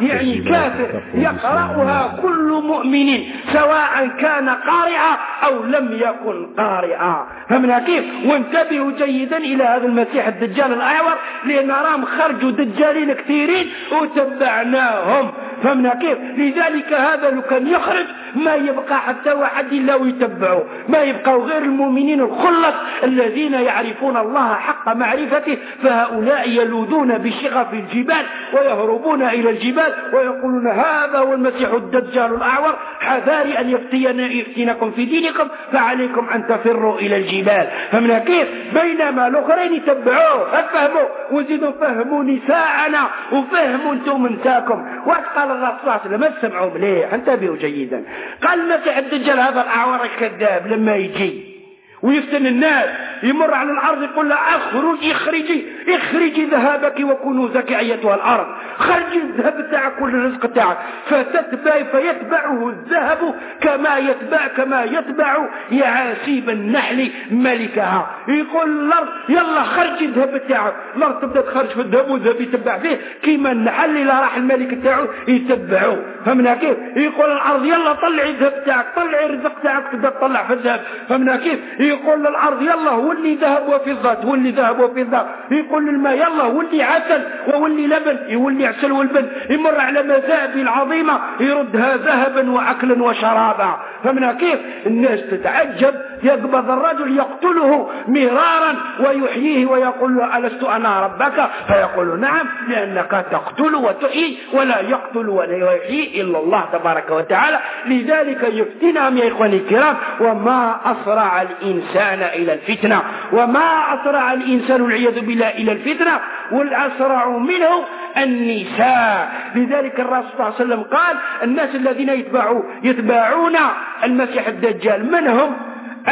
يعني كافر يقرأها كل مؤمن سواء كان قارئا أو لم يكن قارئا. فمن كيف؟ وانتبهوا جيدا إلى هذا المسيح الدجال الأعور لأن راهم خرجوا دجالين كثيرين وتبعناهم. فمن كيف؟ لذلك هذا لو كان يخرج ما يبقى حتى واحد إلا ويتبعه. ما يبقى غير المؤمنين الخلص الذين يعرفون الله حق معرفته فهؤلاء يلوذون بشغف الجبال ويهربون إلى الجبال ويقولون هذا هو المسيح الدجال الأعور حذاري أن يفتنكم في دينكم فعليكم أن تفروا إلى الجبال. فمن كيف بينما الأخرين يتبعوه فهموا وزيدوا فهموا نساءنا وفهموا أنتم نساكم وقال الرسول صلى الله عليه وسلم ما تسمعوا مليح انتبهوا جيدا. قال المسيح الدجال هذا الأعور الكذاب لما يجي ويفتن الناس يمر على الأرض يقول لها أخرج اخرجي. اخرجي ذهابك وكنوزك أيتها الأرض. خرج الذهب تاعك والرزق تاعك. فتتبع فيتبعه الذهب كما يتبع كما يتبع يعاسيب النحل ملكها. يقول الأرض يلا خرج الذهب تاعك الأرض تبدأ تخرج في الذهب والذهب يتبع فيه كيما النحل اللي راح الملك تاعو يتبعوه فهمنا كيف؟ يقول الأرض يلا طلعي الذهب تاعك. طلعي الرزق تاعك تبدأ تطلع في الذهب. فهمنا كيف؟ يقول للارض يلا ولي ذهب وفضة تولي ذهب وفضة. يقول للماء يلا ولي عسل وولي لبن يولي عسل والبن يمر على مذاهب العظيمة يردها ذهبا وعكلا وشرابا. فهمنا كيف الناس تتعجب يقبض الرجل يقتله مرارا ويحييه ويقول له ألست أنا ربك؟ فيقول نعم لأنك تقتل وتحيي ولا يقتل ولا يحيي إلا الله تبارك وتعالى. لذلك يفتنهم يا إخواني الكرام وما أسرع الإنسان إلى الفتنة؟ وما أسرع الإنسان والعياذ بالله إلى الفتنة؟ والأسرع منه النساء. لذلك الرسول صلى الله عليه وسلم قال الناس الذين يتبعوا يتبعون المسيح الدجال من هم؟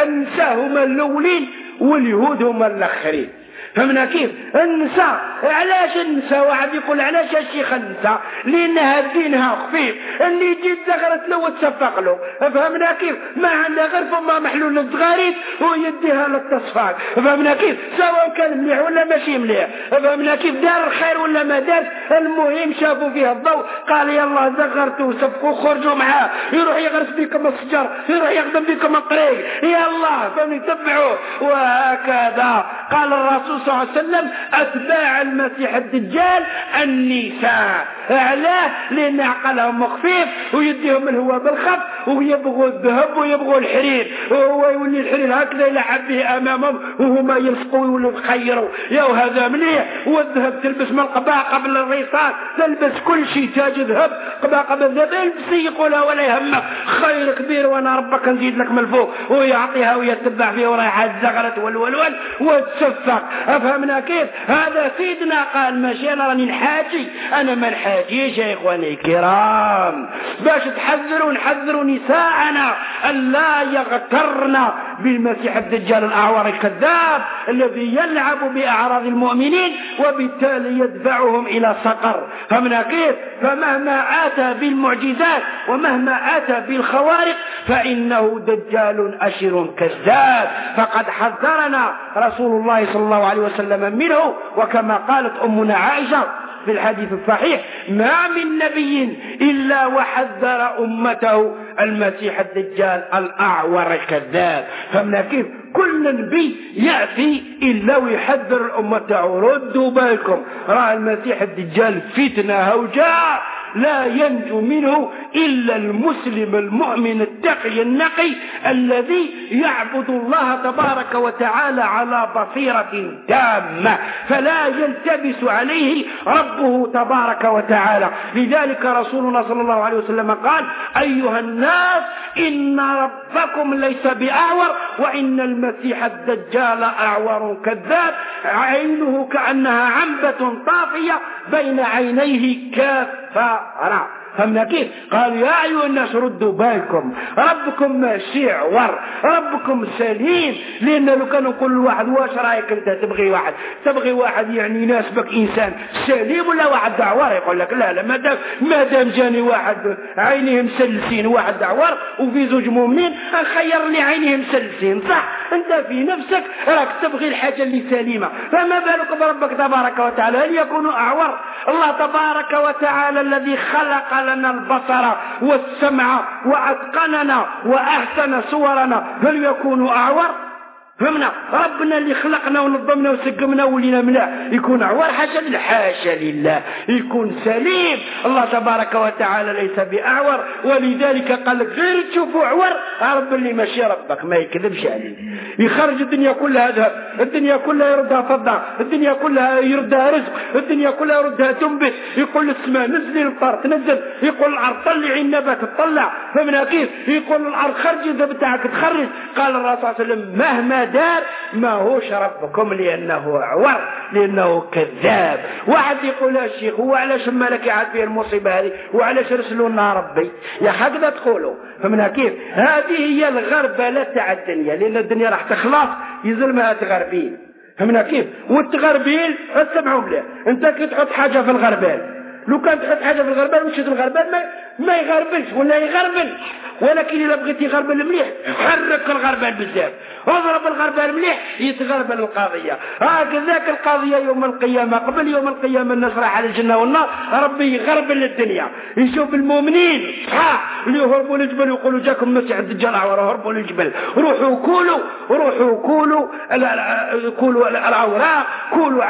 النساء هم الأولين واليهود هم الآخرين. فهمنا كيف؟ النساء علاش النساء واحد يقول علاش الشيخ النساء لانها دينها خفيف. اللي يجي تغرت له وتسفق له. فهمنا كيف؟ ما عندها غير فما محلول الزغاريد ويديها للتصفاق فهمنا كيف؟ سواء كان مليح ولا ماشي مليح. فهمنا كيف دار الخير ولا ما دار المهم شافوا فيها الضوء. قال يلا زغرتوا وسفقوا خرجوا معاه. يروح يغرس بكم الشجر. يروح يخدم بكم الطريق. يلا فهمني تبعوه وهكذا. قال الرسول صلى الله عليه وسلم أتباع المسيح الدجال النساء. علاه لأن عقلهم خفيف ويديهم الهواء بالخف ويبغوا الذهب ويبغوا الحرير. وهو يولي الحرير هكذا يلعب به أمامهم وهما يلصقوا ويولوا يخيروا. يا هذا مليح والذهب تلبس من القباء قبل الريصان تلبس كل شيء تاج ذهب. قباء قبل الذهب البسي يقولها ولا يهمك خير كبير وأنا ربك نزيد لك من الفوق. ويعطيها ويتبع فيها ورايحة زغرت والولول وتسفق أفهمنا كيف؟ هذا سيدنا قال ماشي أنا راني نحاجي. أنا ما نحاجيش يا إخواني الكرام. باش تحذروا نحذروا نساءنا. أن لا يغترن بالمسيح الدجال الأعور الكذاب الذي يلعب بأعراض المؤمنين وبالتالي يدفعهم إلى سقر. فهمنا كيف فمهما آتى بالمعجزات ومهما آتى بالخوارق فإنه دجال أشر كذاب. فقد حذرنا رسول الله صلى الله عليه وسلم منه وكما قالت أمنا عائشة في الحديث الصحيح ما من نبي إلا وحذر أمته المسيح الدجال الأعور الكذاب. فمن كيف كل نبي يأتي إلا ويحذر الأمة تاعو ردوا بالكم راه المسيح الدجال فتنة هوجاء. لا ينجو منه إلا المسلم المؤمن التقي النقي الذي يعبد الله تبارك وتعالى على بصيرة تامة فلا يلتبس عليه ربه تبارك وتعالى. لذلك رسولنا صلى الله عليه وسلم قال أيها الناس إن ربكم ليس بأعور وإن المسيح الدجال أعور كذاب. عينه كأنها عنبة طافية بين عينيه كافرة فهمنا كيف قال يا أيها الناس ردوا بالكم. ربكم ماشي عور ربكم سليم. لأن لو كانوا كل واحد واش رأيك أنت؟ تبغي واحد. تبغي واحد يعني يناسبك إنسان سليم ولا واحد دعوار؟ يقول لك لا لا ما دام ما دام جاني واحد عينيه مسلسين واحد دعوار وفي زوج مؤمنين نخير لي عينيه مسلسين صح أنت في نفسك راك تبغي الحاجة اللي سليمة. فما بالك بربك تبارك وتعالى هل يكون أعور؟ الله تبارك وتعالى الذي خلق لنا البصر والسمع وأتقننا وأحسن صورنا. هل يكون أعور؟ فهمنا ربنا اللي خلقنا ونظمنا وسقمنا ولينا ملاح. يكون عوار لله حاشا لله. يكون سليم. الله تبارك وتعالى ليس بأعور ولذلك قال لك غير تشوفوا عور رب اللي ماشي ربك ما يكذبش عليه يخرج الدنيا كلها ذهب الدنيا كلها يردها فضة الدنيا كلها يردها رزق الدنيا كلها يردها تنبت. يقول للسماء نزلي الطر تنزل يقول الأرض طلعي النبات تطلع. فمن كيف يقول الأرض خرجي الذهب بتاعك تخرج. قال الرسول صلى الله عليه وسلم مهما دار ما هوش ربكم لأنه عور لأنه كذاب. واحد يقول يا شيخ هو علاش مالك يعاد فيه المصيبة هذه؟ وعلاش رسلوا لنا ربي؟ يا هكذا تقولوا. فمن كيف؟ هذه هي الغربلة تاع الدنيا لأن الدنيا راح تخلص يزلمها تغربين. فهمنا كيف؟ والتغربيل اسمعوا مليح أنت كي تحط حاجة في الغربال. لو كان تحط حاجة في الغربال وشد الغربال؟ ما, ما يغربلش ولا يغربل. ولكن اذا بغيت يغربل مليح حرك الغربال بزاف. اضرب الغربال مليح يتغربل القضية. هكذاك القضية يوم القيامة قبل يوم القيامة الناس راح على الجنة والنار ربي يغربل الدنيا يشوف المؤمنين صحاح اللي يهربوا للجبل ويقولوا جاكم مسيح الدجال اعور هربوا للجبل روحوا كولوا روحوا كولوا كولوا الاوراق كولوا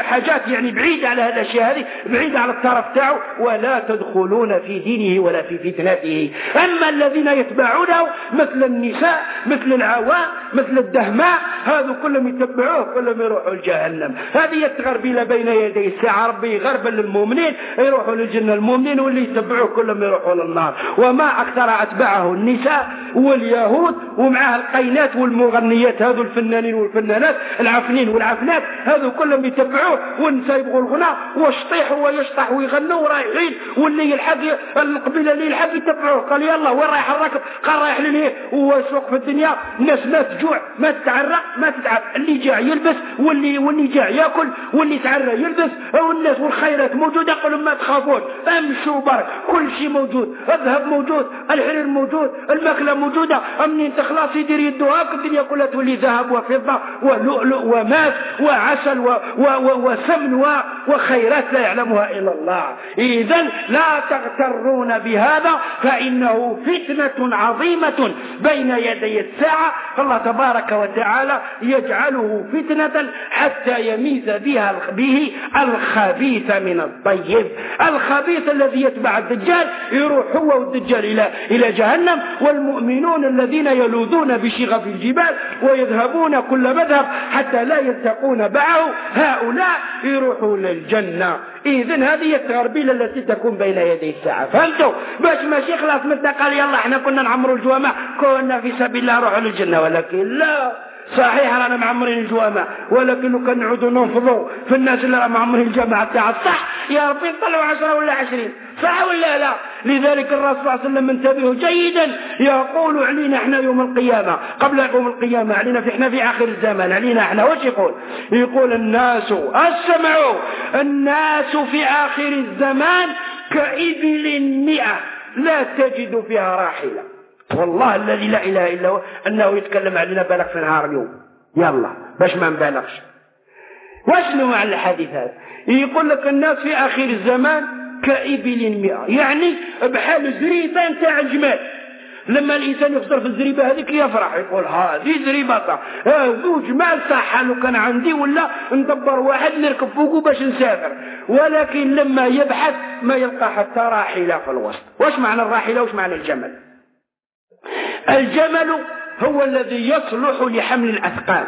حاجات يعني بعيدة على هذه الاشياء هذه بعيدة على الطرف تاعه ولا تدخلون في دينه ولا في فتنته. أما الذين يتبعونه مثل النساء مثل العوام مثل الدهماء هذو كلهم يتبعوه كلهم يروحوا لجهنم. هذه التغربيلة بين يدي الساعة ربي يغربل للمؤمنين يروحوا للجنة المؤمنين واللي يتبعوه كلهم يروحوا للنار. وما أكثر أتباعه النساء واليهود ومعها القينات والمغنيات هذو الفنانين والفنانات العفنين والعفنات هذو كلهم يتبعوه. والنساء يبغوا الغناء وشطيح ويشطح ويغنوا رايحين واللي يلحق القبيلة اللي يلحق يتبعوه قال يلا وين رايح الراكب قال رايح للهي وسوق في الدنيا الناس ما تجوع ما تتعرق ما تتعب. اللي جاع يلبس واللي واللي جاع ياكل واللي تعرى يلبس. والناس والخيرات موجودة قالوا ما تخافون. امشوا برك كل شيء موجود. الذهب موجود الحرير موجود الماكلة موجودة. منين تخلص يدير يدو هاك الدنيا كلها تولي ذهب وفضة ولؤلؤ وماس وعسل و و و وسمن وخيرات لا يعلمها إلا الله. إذا لا تغترون بهذا فإنه فتنة عظيمة بين يدي الساعة. الله تبارك وتعالى يجعله فتنة حتى يميز بها به الخبيث من الطيب. الخبيث الذي يتبع الدجال يروح هو والدجال إلى إلى جهنم. والمؤمنون الذين يلوذون بشغف الجبال ويذهبون كل مذهب حتى لا يلتقون معه. هؤلاء يروحون الجنة. إذن هذه التغربيلة التي تكون بين يدي الساعة. فهمتوا؟ باش ماشي خلاص متى قال يلا إحنا كنا نعمروا الجوامع. كنا في سبيل الله روحوا للجنة. ولكن لا. صحيح رانا معمرين الجوامع ولكن لو كان نعودوا ننفضوا في الناس اللي راهم معمرين الجامعة تاع الصح يا ربي طلعوا عشرة ولا عشرين. صح ولا لا؟ لذلك الرسول صلى الله عليه وسلم انتبهوا جيدا يقول علينا إحنا يوم القيامة. قبل يوم القيامة علينا في إحنا في آخر الزمان علينا إحنا. وش يقول؟ يقول الناس أسمعوا الناس في آخر الزمان كإبل مئة لا تجد فيها راحلة. والله الذي لا إله إلا هو أنه يتكلم علينا بالغ في نهار اليوم. يلا باش ما نبالغش. وشنو معنى الحديث هذا يقول لك الناس في آخر الزمان كإبل مئة. يعني بحال زريبة تاع الجمال. لما الإنسان يفطر في الزريبة هذيك يفرح يقول هذه زريبة. هذو جمال صح لو كان عندي ولا ندبر واحد نركب فوقه باش نسافر. ولكن لما يبحث ما يلقى حتى راحلة في الوسط. واش معنى الراحلة؟ واش معنى الجمل؟ الجمل هو الذي يصلح لحمل الأثقال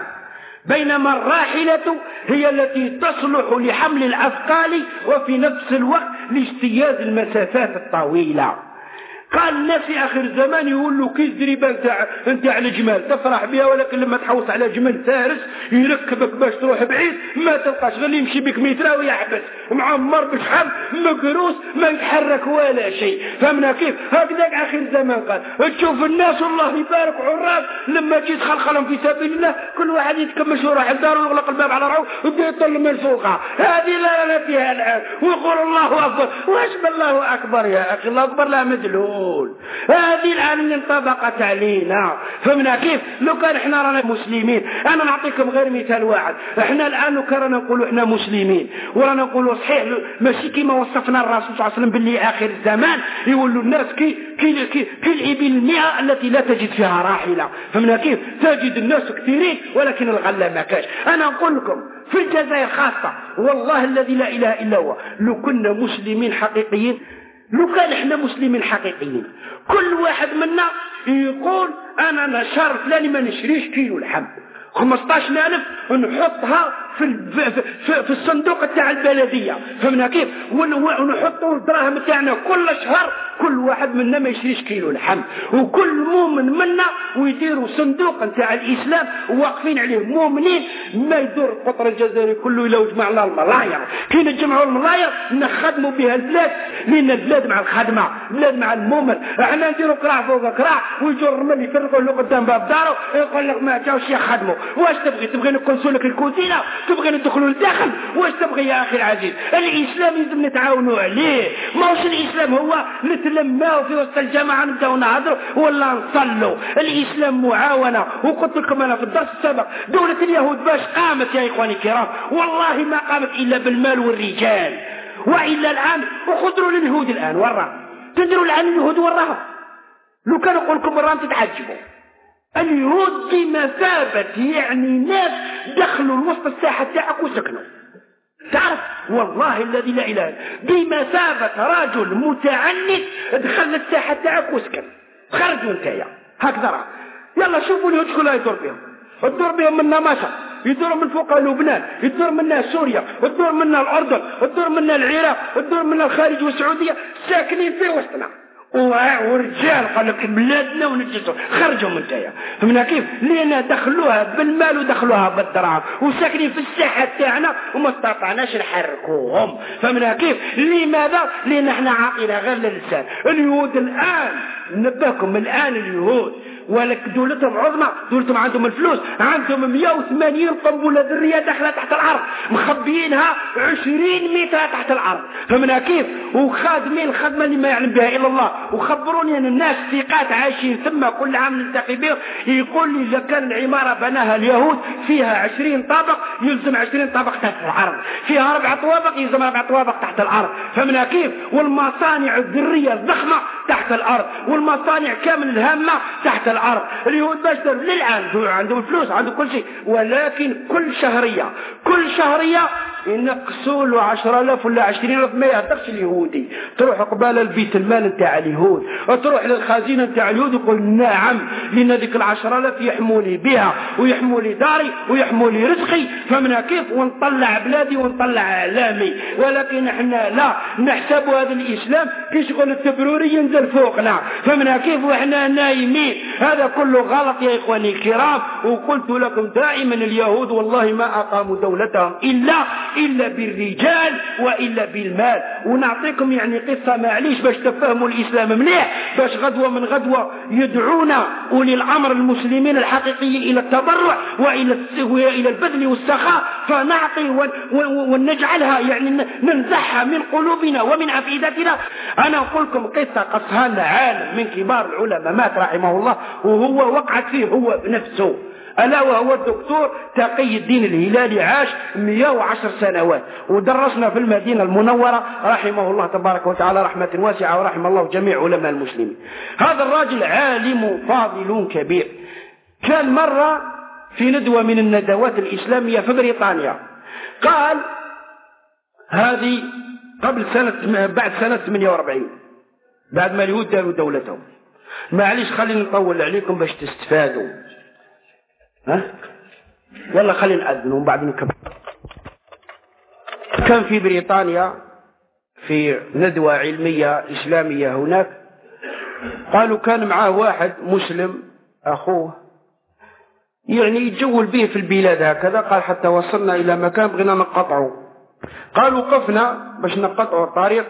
بينما الراحلة هي التي تصلح لحمل الأثقال وفي نفس الوقت لاجتياز المسافات الطويلة. قال الناس في آخر الزمان يقول له كي الزريبه نتاع نتاع الجمال تفرح بها ولكن لما تحوس على جمل فارس يركبك باش تروح بعيد ما تلقاش غير يمشي بك مترا ويحبس معمر بشحال مكروس ما يتحرك ولا شيء. فهمنا كيف؟ هكذاك آخر الزمان قال. تشوف الناس والله يبارك عراف لما جيت خلخلهم في سبيل الله كل واحد يتكمش ويروح لداره ويغلق الباب على روحه ويبدا يطل من فوقها هذه لا لا فيها الآن. ويقول الله أكبر. واش بالله أكبر يا أخي؟ الله أكبر لا مدلول. الرسول هذه الآن اللي انطبقت علينا. فهمنا كيف؟ لو كان إحنا رانا مسلمين أنا نعطيكم غير مثال واحد. إحنا الآن لو كان نقولوا إحنا مسلمين ورانا نقولوا صحيح ماشي كما وصفنا الرسول صلى الله عليه وسلم باللي آخر الزمان يولوا الناس كي كي كي, كي الإبل المئة التي لا تجد فيها راحلة. فهمنا كيف؟ تجد الناس كثيرين ولكن الغلة ما كاش أنا نقول لكم في الجزائر خاصة والله الذي لا إله إلا هو لو كنا مسلمين حقيقيين لو كان إحنا مسلمين حقيقيين. كل واحد منا يقول أنا نشر فلاني ما نشريش كيلو لحم. 15000 نحطها في في, في الصندوق تاع البلدية. فهمنا كيف؟ ونحطوا الدراهم تاعنا كل شهر كل واحد منا ما يشريش كيلو لحم. وكل مؤمن منا ويديروا صندوق نتاع الإسلام واقفين عليه. مؤمنين ما يدور القطر الجزائري كله لو جمعنا الملاير كي نجمعوا الملاير نخدموا بها البلاد. لأن البلاد مع الخدمة البلاد مع المؤمن. إحنا نديروا كراع فوق كراع ويجوا الرمل يفرقوا له قدام باب داره يقول لك ما جاوش يخدموا. واش تبغي؟ تبغي نكنسوا لك الكوزينة؟ تبغي ندخلوا لداخل؟ واش تبغي يا أخي العزيز؟ الإسلام لازم نتعاونوا عليه. ماهوش الإسلام هو؟ نتلماو في وسط الجماعة نبداو نهضروا ولا نصلوا. الإسلام معاونة. وقلت لكم أنا في الدرس السابق دولة اليهود باش قامت يا إخواني الكرام؟ والله ما قامت إلا بالمال والرجال. وإلا الآن وخذوا لليهود الآن ورا. تدروا الان اليهود وراها لو كان نقول لكم مرة تتعجبوا اليهود بمثابة يعني ناس دخلوا لوسط الساحة تاعك وسكنوا تعرف؟ والله الذي لا إله بمثابة رجل متعنت دخل الساحة تاعك وسكن خرجوا انتيا هكذا راه. يلا شوفوا اليهود شكون يدور بهم. الدور بهم منا مصر. يدور من فوق لبنان. يدور منا سوريا. يدور منا الأردن. يدور منا العراق. يدور منا الخارج والسعودية. ساكنين في وسطنا. ورجال قال لك بلادنا ونجسوا خرجوا من تايا فهمنا كيف؟ لأن دخلوها بالمال ودخلوها بالدراهم. وساكنين في الساحة تاعنا وما استطعناش نحركوهم. فهمنا كيف؟ لماذا؟ لأن إحنا عاقلة غير للسان اليهود الآن نبهكم الآن اليهود ولك دولتهم عظمى. دولتهم عندهم الفلوس عندهم 180 قنبلة ذرية داخلة تحت الأرض مخبيينها 20 متر تحت الأرض. فمنها كيف وخادمين الخدمة اللي ما يعلم بها إلا الله. وخبروني أن الناس ثقات عايشين. ثم كل عام نلتقي بهم يقول لي إذا كان العمارة بناها اليهود فيها 20 طابق يلزم 20 طابق تحت الأرض. فيها أربع طوابق يلزم أربع طوابق تحت الأرض. فمنها كيف والمصانع الذرية الضخمة تحت الأرض. والمصانع كامل الهامة تحت الأرض اليهود باش للآن. عندهم فلوس عندهم كل شيء. ولكن كل شهرية كل شهرية ينقصوا له 10000 ولا 20000 ما يهدرش اليهودي. تروح قبال البيت المال نتاع اليهود. وتروح للخزينة نتاع اليهود يقول نعم لأن ذيك ال 10000 يحموا لي بها ويحموا لي داري ويحموا لي رزقي. فمنها كيف؟ ونطلع بلادي ونطلع اعلامي ولكن إحنا لا نحسب هذا الإسلام. كي شغل التبروري ينزل فوقنا. فمنها كيف؟ وإحنا نايمين. هذا كله غلط يا إخواني الكرام وقلت لكم دائما اليهود والله ما أقاموا دولتهم إلا إلا بالرجال وإلا بالمال. ونعطيكم يعني قصة معليش باش تفهموا الإسلام مليح باش غدوة من غدوة يدعونا أولي الأمر المسلمين الحقيقيين إلى التضرع وإلى إلى البذل والسخاء فنعطي ونجعلها يعني ننزعها من قلوبنا ومن أفئدتنا. أنا أقول لكم قصة قصها عالم من كبار العلماء مات رحمه الله. وهو وقعت فيه هو بنفسه. ألا وهو الدكتور تقي الدين الهلالي عاش 110 سنوات. ودرسنا في المدينة المنورة رحمه الله تبارك وتعالى رحمة واسعة ورحم الله جميع علماء المسلمين. هذا الراجل عالم فاضل كبير. كان مرة في ندوة من الندوات الإسلامية في بريطانيا. قال هذه قبل سنة بعد سنة 48 بعد ما اليهود داروا دولتهم معليش خليني نطول عليكم باش تستفادوا. ها؟ يلا خلينا نأذن ومن بعد نكمل. كان في بريطانيا في ندوة علمية إسلامية هناك. قالوا كان معاه واحد مسلم أخوه. يعني يتجول به في البلاد هكذا. قال حتى وصلنا إلى مكان بغينا نقطعه. قالوا وقفنا باش نقطعوا الطريق.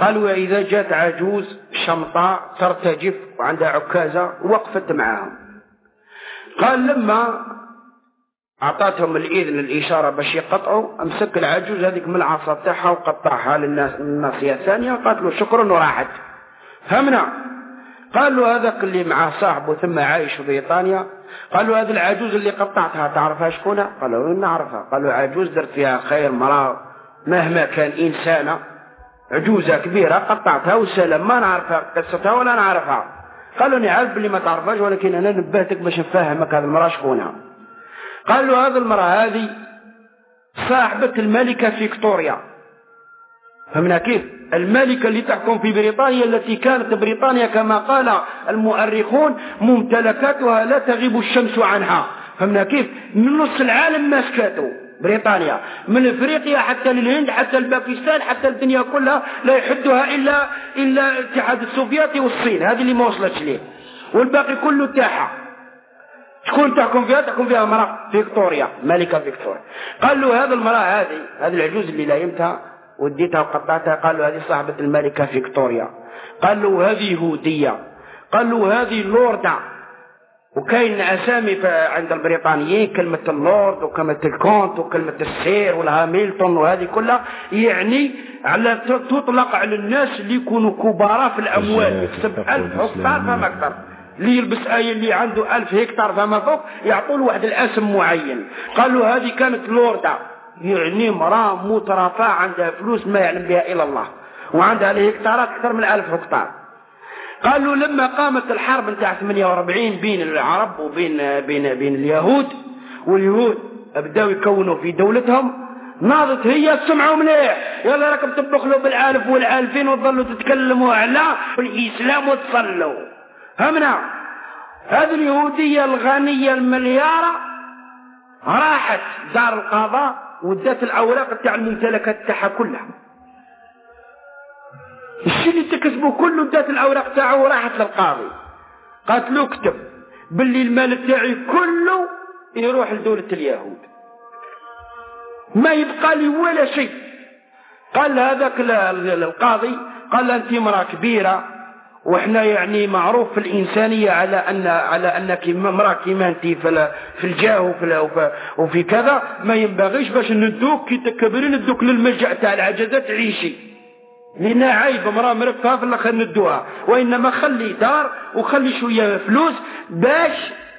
قالوا إذا جات عجوز شمطاء ترتجف وعندها عكازة وقفت معاهم. قال لما أعطتهم الإذن الإشارة باش يقطعوا أمسك العجوز هذيك من العصا تاعها وقطعها للناس الناصية الثانية قالت له شكرا وراحت. فهمنا. قال له هذاك اللي معاه صاحبه ثم عايش في بريطانيا قال له هذه العجوز اللي قطعتها تعرفها شكون قال له نعرفها. قال له عجوز درت فيها خير مراه مهما كان إنسانة عجوزة كبيرة قطعتها وسلم ما نعرفها قصتها ولا نعرفها. قالوا لي عارف اللي ما تعرفهاش ولكن أنا نبهتك باش نفهمك هذه المرأة شكونها قال له هذه المرأة هذه صاحبة الملكة فيكتوريا. فهمنا كيف؟ الملكة اللي تحكم في بريطانيا التي كانت بريطانيا كما قال المؤرخون ممتلكاتها لا تغيب الشمس عنها. فهمنا كيف؟ من نص العالم ماسكاته. بريطانيا. من إفريقيا حتى للهند حتى الباكستان حتى الدنيا كلها لا يحدها إلا إلا الاتحاد السوفيتي والصين. هذه اللي ما وصلتش ليه. والباقي كله تاعها شكون تحكم فيها تحكم فيها امرأة فيكتوريا ملكة فيكتوريا. قال له هذا المرأة هذه هذه العجوز اللي لايمتها وديتها وقطعتها قال له هذه صاحبة الملكة فيكتوريا. قال له هذه يهودية. قال له هذه لوردة. وكاين أسامي عند البريطانيين كلمة اللورد وكلمة الكونت وكلمة السير والهاميلتون وهذه كلها يعني على تطلق على الناس اللي يكونوا كبراء في الأموال. يكسب ألف هكتار فما أكثر. اللي يلبس اي اللي عنده ألف هكتار فما فوق يعطوا له واحد الاسم معين. قالوا هذه كانت لوردة. يعني مراه مترفة عندها فلوس ما يعلم بها إلا الله. وعندها الهكتارات أكثر من ألف هكتار. قالوا لما قامت الحرب نتاع 48 بين العرب وبين بين بين اليهود واليهود بدأوا يكونوا في دولتهم ناضت هي سمعوا مليح يلا راكم تبخلوا بالألف والألفين وتظلوا تتكلموا على الإسلام وتصلوا. همنا هذه اليهودية الغنية المليارة راحت دار القضاء ودات الأوراق تاع الممتلكات تاعها كلها. الشيء اللي تكسبه كله دات الأوراق تاعه وراحت للقاضي. قالت له اكتب باللي المال تاعي كله يروح لدولة اليهود. ما يبقى لي ولا شيء. قال هذاك القاضي قال أنت امرأة كبيرة وإحنا يعني معروف في الإنسانية على ان على أنك امرأة كيما أنت في الجاه وفي وفي كذا. ما ينبغيش باش ندوك كي تكبرين ندوك للملجأ تاع العجزات تعيشي. لأن عيب امرأة مرفها في الآخر ندوها وإنما خلي دار وخلي شوية فلوس باش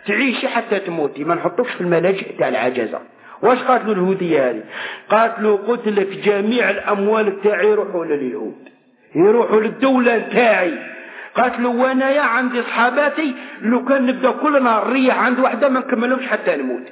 تعيشي حتى تموتي. ما نحطوكش في الملاجئ تاع العجزة. واش قالت له الهودية هذه؟ قالت له قلت لك جميع الأموال تاعي يروحوا لليهود. يروحوا للدولة تاعي. قالت له وأنا يا عندي صحاباتي لو كان نبدأ كل نهار عند واحدة ما نكملهمش حتى نموت.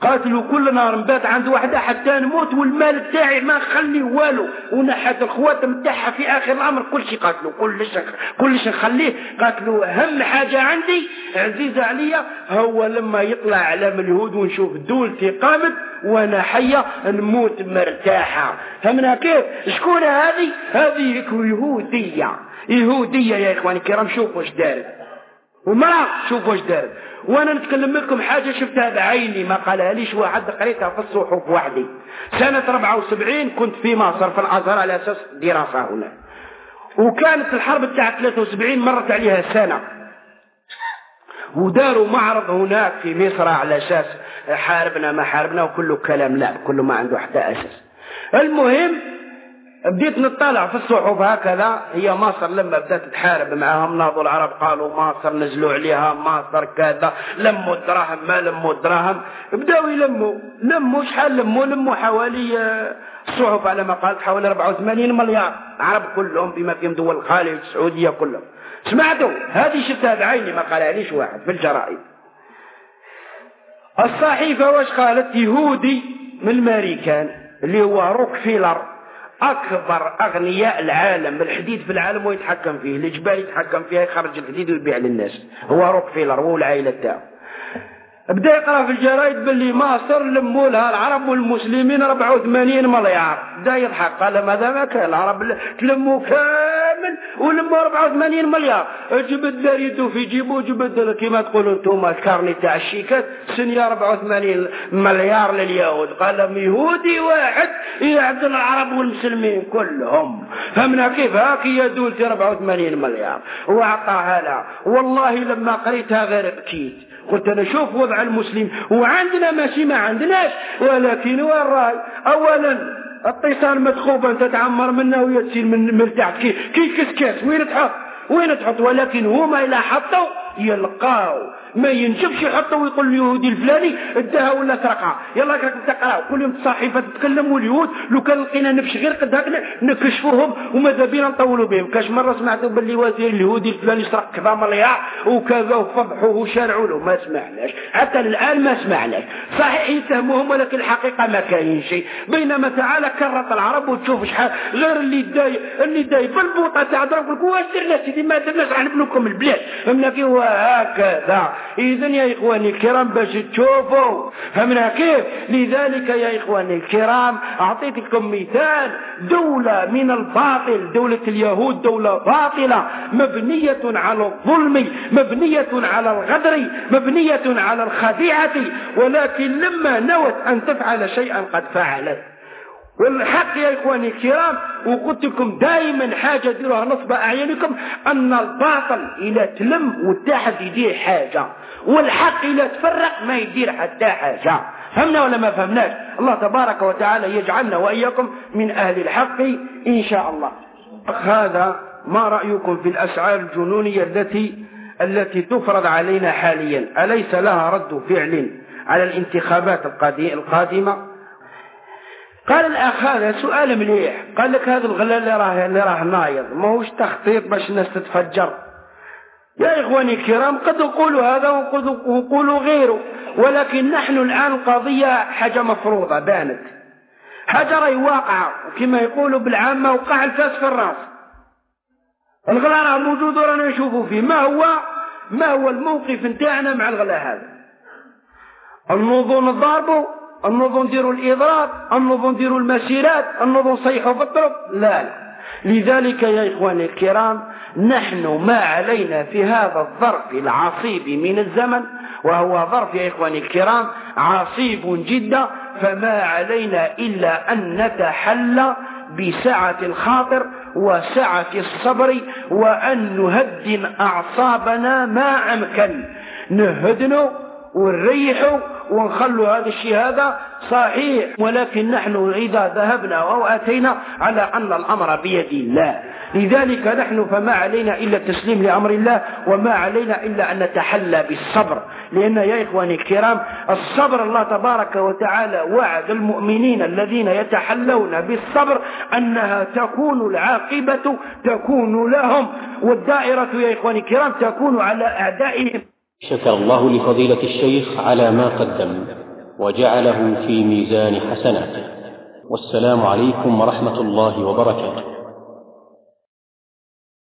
قاتلوا كل نهار نبات عند واحدة حتى نموت والمال تاعي ما نخليه والو. ونحت الخواتم نتاعها في آخر الأمر كل شيء قاتلوا. كل شيء كل شيء نخليه قاتلوا. أهم حاجة عندي عزيزة عليا هو لما يطلع علام اليهود ونشوف دولتي قامت وأنا حية نموت مرتاحة. فهمنا كيف؟ شكون هذه؟ هذه يهودية. يهودية يا إخواني الكرام شوفوا إيش دارت. ومرأة شوفوا إيش دارت وأنا نتكلم لكم حاجة شفتها بعيني ما قالها ليش واحد قريتها في الصحف وحدي. سنة 74 كنت في مصر في الأزهر على أساس دراسة هنا. وكانت الحرب بتاع 73 مرت عليها سنة. وداروا معرض هناك في مصر على أساس حاربنا ما حاربنا وكله كلام لا كله ما عنده حتى أساس. المهم بديت نطلع في الصحف هكذا. هي مصر لما بدأت تحارب معاهم. ناضوا العرب قالوا مصر نزلوا عليها مصر كذا. لموا الدراهم ما لموا الدراهم. بدأوا يلموا. لموا شحال لموا؟ لموا حوالي آه، الصحف على ما قالت حوالي 84 مليار. عرب كلهم بما فيهم دول الخليج السعودية كلهم. سمعتوا؟ هذه شفتها بعيني ما قالها ليش واحد في الجرائد. الصحيفة واش قالت؟ يهودي من الامريكان اللي هو روكفيلر أكبر أغنياء العالم الحديد في العالم ويتحكم فيه الجبال يتحكم فيها يخرج الحديد ويبيع للناس. هو روكفيلر هو العائلة تاعو بدا يقرأ في الجرايد باللي مصر لموا لها العرب والمسلمين 84 مليار. بدا يضحك. قال ماذا ما كان العرب تلموا كامل ولموا 84 مليار. جبد يدو في جيبو جبد كما تقولوا أنتم الكارني تاع الشيكات سنيا 84 مليار لليهود. قال يهودي واحد يعدل العرب والمسلمين كلهم. فهمنا كيف؟ هاك هي دولتي 84 مليار. واعطاها لها والله لما قريتها غير بكيت. قلت أنا شوف وضع المسلم وعندنا ماشي ما عندناش ولكن وين رأي؟ اولا اتصال مدخوبة أنت تعمر منه ويتسير من مرتاح كي كي كسكاس وين تحط؟ وين تحط؟ ولكن هما إلى حطوا. يلقاو. ما ينجبش يحطوا ويقول اليهودي الفلاني اداها ولا سرقها يلا راك تقرأ. كل يوم الصحيفه تتكلم واليهود لو كان لقينا نفش غير قد هكذا نكشفوهم وماذا بينا نطولوا بهم. كاش مرة سمعت باللي وزير اليهودي الفلاني سرق كذا مليار وكذا وفضحوه وشارعوا له. ما سمعناش. حتى الان ما سمعناش. صحيح يتهموهم ولكن الحقيقة ما كاين شيء بينما تعالى كرت العرب وتشوف شحال غير اللي داي اللي داي بالبوطة تاع ضرب واش درنا سيدي ما درناش راح نبنوا لكم البلاد. فهمنا كي هو وهكذا. إذا يا إخواني الكرام باش تشوفوا. فهمنا كيف؟ لذلك يا إخواني الكرام أعطيت لكم مثال. دولة من الباطل دولة اليهود دولة باطلة مبنية على الظلم مبنية على الغدر مبنية على الخديعة. ولكن لما نوت أن تفعل شيئا قد فعلت. والحق يا إخواني الكرام وقلت لكم دائما حاجة ديروها نصب أعينكم أن الباطل إلى تلم واتحد يدير حاجة والحق إلى تفرق ما يدير حتى حاجة. فهمنا ولا ما فهمناش؟ الله تبارك وتعالى يجعلنا وإياكم من أهل الحق إن شاء الله. هذا ما رأيكم في الأسعار الجنونية التي التي تفرض علينا حاليا. أليس لها رد فعل على الانتخابات القادمة؟ قال الاخ هذا سؤال مليح. قال لك هذا الغلا اللي راه اللي راه نايض ماهوش تخطيط باش الناس تتفجر. يا إخواني الكرام قد نقولوا هذا وقد نقولوا غيره ولكن نحن الآن القضية حاجة مفروضة بانت. حاجة راهي واقعة وكما يقولوا بالعامه وقع الفاس في الرأس. الغلا راه موجود ورانا نشوفوا فيه. ما هو؟ ما هو الموقف نتاعنا مع الغلا هذا؟ النظون الضاربه النظم نديروا الإضراب النظم نديروا المسيرات النظم نصيحوا في الطرق لا لا. لذلك يا إخواني الكرام نحن ما علينا في هذا الظرف العصيب من الزمن وهو ظرف يا إخواني الكرام عصيب جدا فما علينا إلا أن نتحلى بسعة الخاطر وسعة الصبر وأن نهدن أعصابنا ما أمكن. نهدنه ونريحوا ونخلوا هذا الشيء هذا صحيح. ولكن نحن إذا ذهبنا أو أتينا على أن الأمر بيد الله. لذلك نحن فما علينا إلا التسليم لأمر الله وما علينا إلا أن نتحلى بالصبر. لأن يا إخواني الكرام الصبر الله تبارك وتعالى وعد المؤمنين الذين يتحلون بالصبر أنها تكون العاقبة تكون لهم. والدائرة يا إخواني الكرام تكون على أعدائهم. شكر الله لفضيلة الشيخ على ما قدم وجعله في ميزان حسناته. والسلام عليكم ورحمة الله وبركاته.